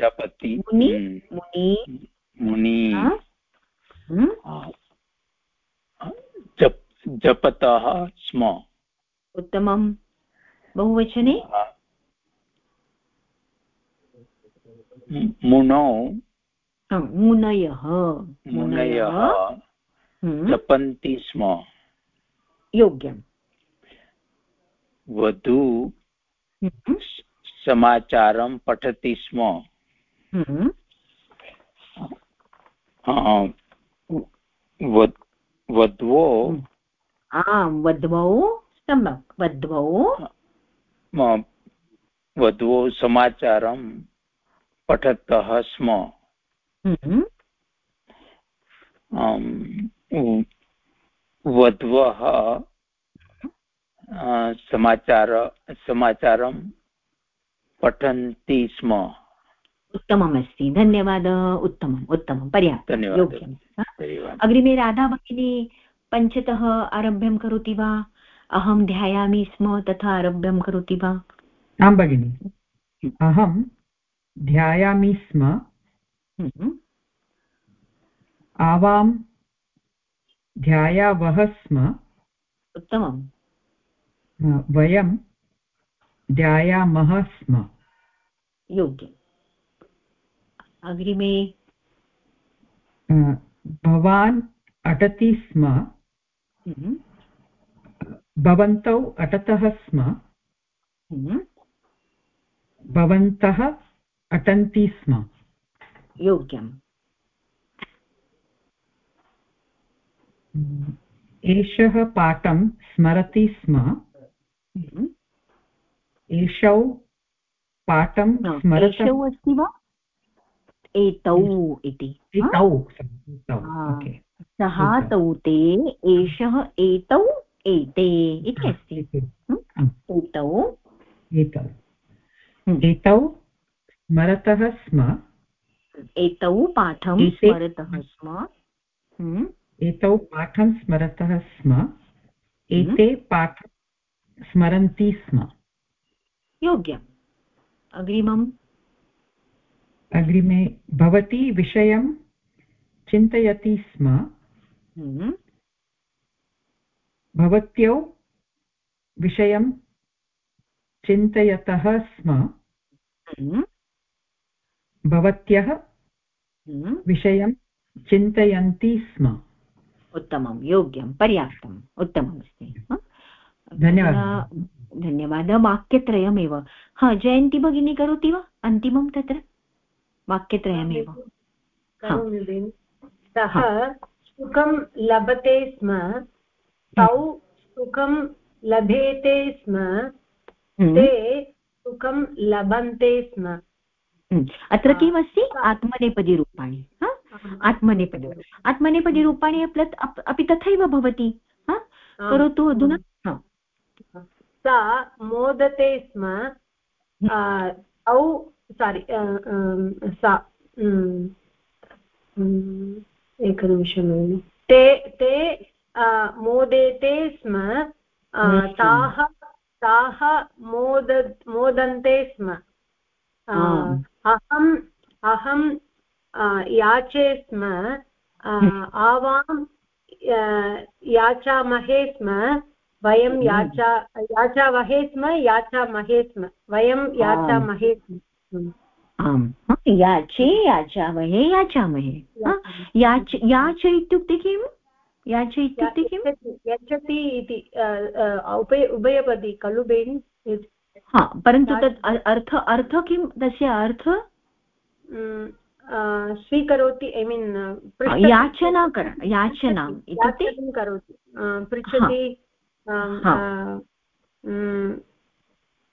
जपति। मुनि मुनि। मुनि। जप जपतः स्म। उत्तमं। बहुवचने। मुनौ। हा, मुनयः। मुनयः। हम्म, जपन्ति स्म। योग्यं वधू। हम्म, समाचारं पठति स्म। हम्म, वध- वध्वो आम् वध्वौ सम्यक्। वध्वौ वध्वो समाचारं। पठतः स्म। हम्म, वध्वः समाचार समाचारं पठन्ति स्म। उत्तममस्ति। धन्यवादः। उत्तमम् उत्तमं पर्याप्तं। योग्यं धन्यवादः। अग्रिमे राधा भगिनी पञ्चतः आरभ्यं करोति वा? अहं ध्यायामि स्म तथा आरभ्यं करोति वा? आं भगिनि। अहं ध्यायामि स्म। हम्म। आवां ध्यायावः स्म। उत्तमं वयं ध्यायामः स्म। योग्यम्। अग्रिमे। भवान् अटति स्म। हम्म। भवन्तौ अटतः स्म। हम्म। भवन्तः अटन्ति स्म योग्यम् एषः पाठं स्मरति स्म। एषौ पाठं स्मरतः अस्ति वा एतौ इति सः तौ ते एषः एतौ एते इति अस्ति एतौ एतौ एतौ स्मरतः स्म। एतौ पाठं स्मरतः स्म। एतौ पाठं स्मरतः स्म। एते पाठं स्मरन्ति स्म। योग्यम्। अग्रिमम्? अग्रिमे भवती विषयं चिन्तयति स्म। हम्म। भवत्यौ विषयं चिन्तयतः स्म। हम्म। भवत्यः हम्म। विषयं चिन्तयन्ति स्म। उत्तमं योग्यं पर्याप्तम् उत्तममस्ति। धन्यवादः। धन्यवादः वाक्यत्रयमेव। हा जयन्ती भगिनी करोति वा? अन्तिमं तत्र? वाक्यत्रयमेव। सः सुखं लभते स्म तौ सुखं लभेते स्म हम्म। ते सुखं लभन्ते स्म। हम्म। अत्र किमस्ति आत्मनेपदीरूपाणि आत्मनेपदी आत्मनेपदीरूपाणि अपि तथैव भवति करोतु अधुना सा मोदते स्म औ सारि सा एकनिमिषं ते ते मोदेते स्म ताः ताः मोद मोदन्ते स्म अहम् अहं याचे स्म आवां याचामहे स्म वयं याचा याचावहे स्म याचामहे स्म वयं याचामहे स्म। आम्। याचे याचामहे। याचामहे। याच याच इत्युक्ते किम्? याच इत्युक्ते किम्? यच्छति इति उभय उभयपदी खलु बेन् हा परन्तु तत् अर्थ अर्थ किं? तस्य अर्थ? स्वीकरोति ऐ मीन् याचना कर याचनाम् इत्युक्ते करोति। पृच्छति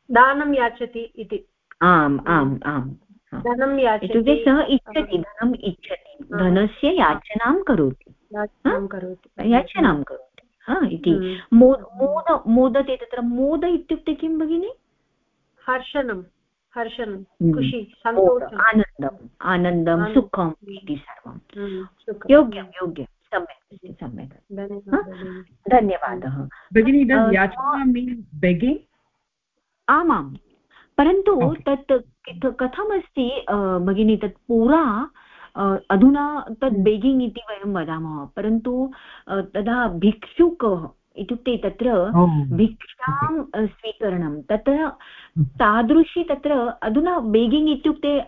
दानं याचति इति। आम् आम् आम् धनं इत्युक्ते सः इच्छति धनम् इच्छति। धनस्य याचनां करोति। याचनां करोति। हा इति। मोद मोदते तत्र मोद इत्युक्ते किं भगिनि? हर्षणं हर्षणं खुशी सन्तोषम् आनन्दम् आनन्दं सुखम् इति सर्वं। योग्यं योग्यं। सम्यक् अस्ति सम्यक्। धन्यवादः भगिनी आमां। परन्तु तत् कथमस्ति भगिनी तत् पुरा अधुना तत् बेगिङ्ग् इति वयं वदामः। परन्तु तदा भिक्षुकः इत्युक्ते तत्र भिक्षां स्वीकरणं। तत्र तादृशी तत्र अधुना बेगिङ्ग् इत्युक्ते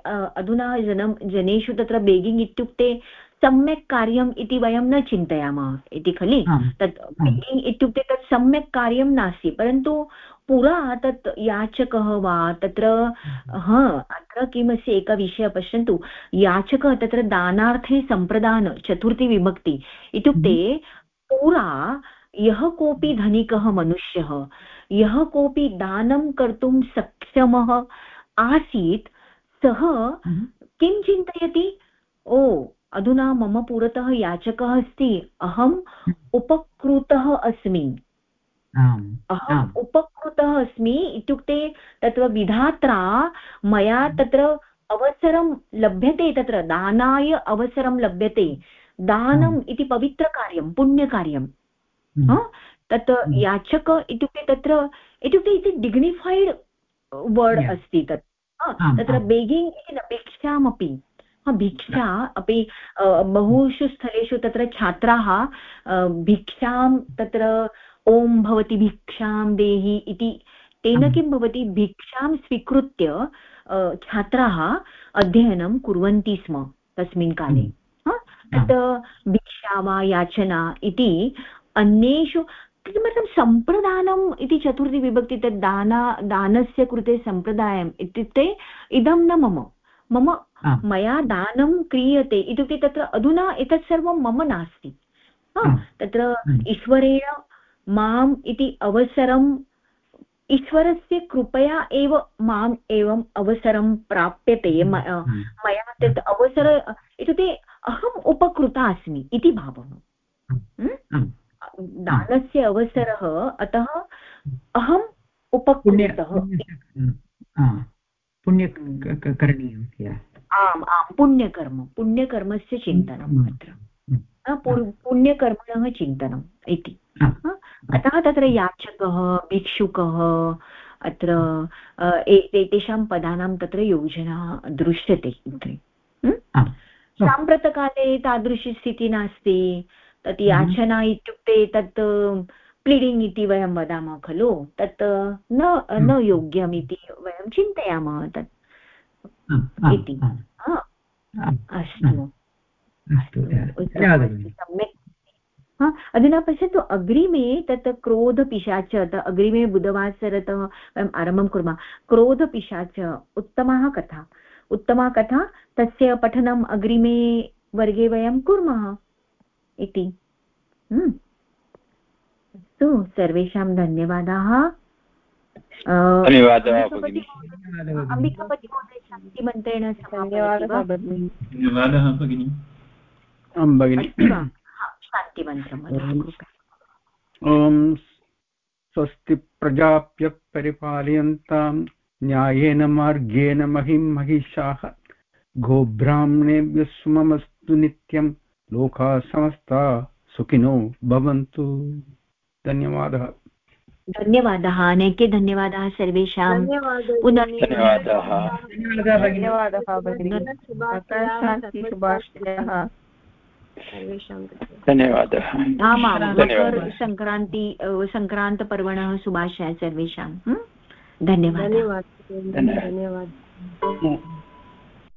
अधुना जनं जनेषु तत्र बेगिङ्ग् इत्युक्ते सम्यक् कार्यम् इति वयं न चिन्तयामः। इति खलु? तत् बेगिङ्ग् इत्युक्ते तत् सम्यक् कार्यं नास्ति परन्तु पुरा तत् याचकः वा तत्र हा अत्र किमस्ति एकः विषयः पश्यन्तु। याचकः तत्र दानार्थे सम्प्रदान चतुर्थी विभक्ति। इत्युक्ते पुरा यः कोऽपि धनिकः मनुष्यः यः कोऽपि दानं कर्तुं सक्षमः आसीत् सः किं चिन्तयति? ओ अधुना मम पुरतः याचकः अस्ति अहम् उपकृतः अस्मि। अहम् उपकृतः अस्मि इत्युक्ते तत्र विधात्रा मया तत्र अवसरं लभ्यते तत्र दानाय अवसरं लभ्यते। दानम् इति पवित्रकार्यं पुण्यकार्यं तत् याचक इत्युक्ते तत्र इत्युक्ते इति डिग्निफैड् वर्ड् अस्ति तत्. तत्र बेगिङ्ग् इति न भिक्षामपि. भिक्षा अपि बहुषु स्थलेषु तत्र छात्राः भिक्षां तत्र ॐ भवति भिक्षां देहि इति तेन किं भवति भिक्षां स्वीकृत्य छात्राः अध्ययनं कुर्वन्ति स्म तस्मिन् काले. तत् भिक्षा वा याचना इति अन्येषु किमर्थं सम्प्रदानम् इति चतुर्थी विभक्ति तद् दाना दानस्य कृते सम्प्रदायम् इत्युक्ते इदं न मम। मम मया दानं क्रियते इत्युक्ते तत्र अधुना एतत् सर्वं मम नास्ति। तत्र ईश्वरेण माम् इति अवसरं ईश्वरस्य कृपया एव माम् एवम् अवसरं प्राप्यते। मया तत् अवसर इत्युक्ते अहम् उपकृता अस्मि इति भावः। दानस्य अवसरः अतः अहम् उपकृतः। पुण्यकरणीयं आम् आम् पुण्यकर्म पुण्यकर्मस्य चिन्तनम् अत्र। पुण्यकर्मणः चिन्तनम् इति। अतः तत्र याचकः भिक्षुकः अत्र एतेषां पदानां तत्र योजना दृश्यते इति साम्प्रतकाले तादृशी स्थितिः नास्ति। तत् याचना इत्युक्ते तत् प्लीडिङ्ग् इति वयं वदामः खलु? तत् न न योग्यम् इति वयं चिन्तयामः तत्। इति। अस्तु। सम्यक्। अधुना पश्यतु अग्रिमे तत् क्रोधपिशाच अग्रिमे बुधवासरतः वयम् आरम्भं कुर्मः। क्रोधपिशाच उत्तमाः कथा। उत्तमा कथा तस्य पठनम् अग्रिमे वर्गे वयं कुर्मः। इति। हम्म। अस्तु सर्वेषां धन्यवादाः। अम्बिकापति महोदय शान्तिमन्त्रेण धन्यवादः भगिनि। शान्तिमन्त्रम् ॐ स्वस्ति प्रजाप्य परिपालयन्तां न्यायेन मार्गेण महिं महिषाः। गोब्राह्मणेभ्यः सुममस्तु नित्यं लोकाः समस्ता सुखिनो भवन्तु। धन्यवादः। धन्यवादः अनेके धन्यवादाः सर्वेषां। पुनः धन्यवादाः। धन्यवादः आमां मकरसङ्क्रान्ति सङ्क्रान्तपर्वणः शुभाशयः सर्वेषां। धन्यवादः। धन्यवादः धन्यवादः।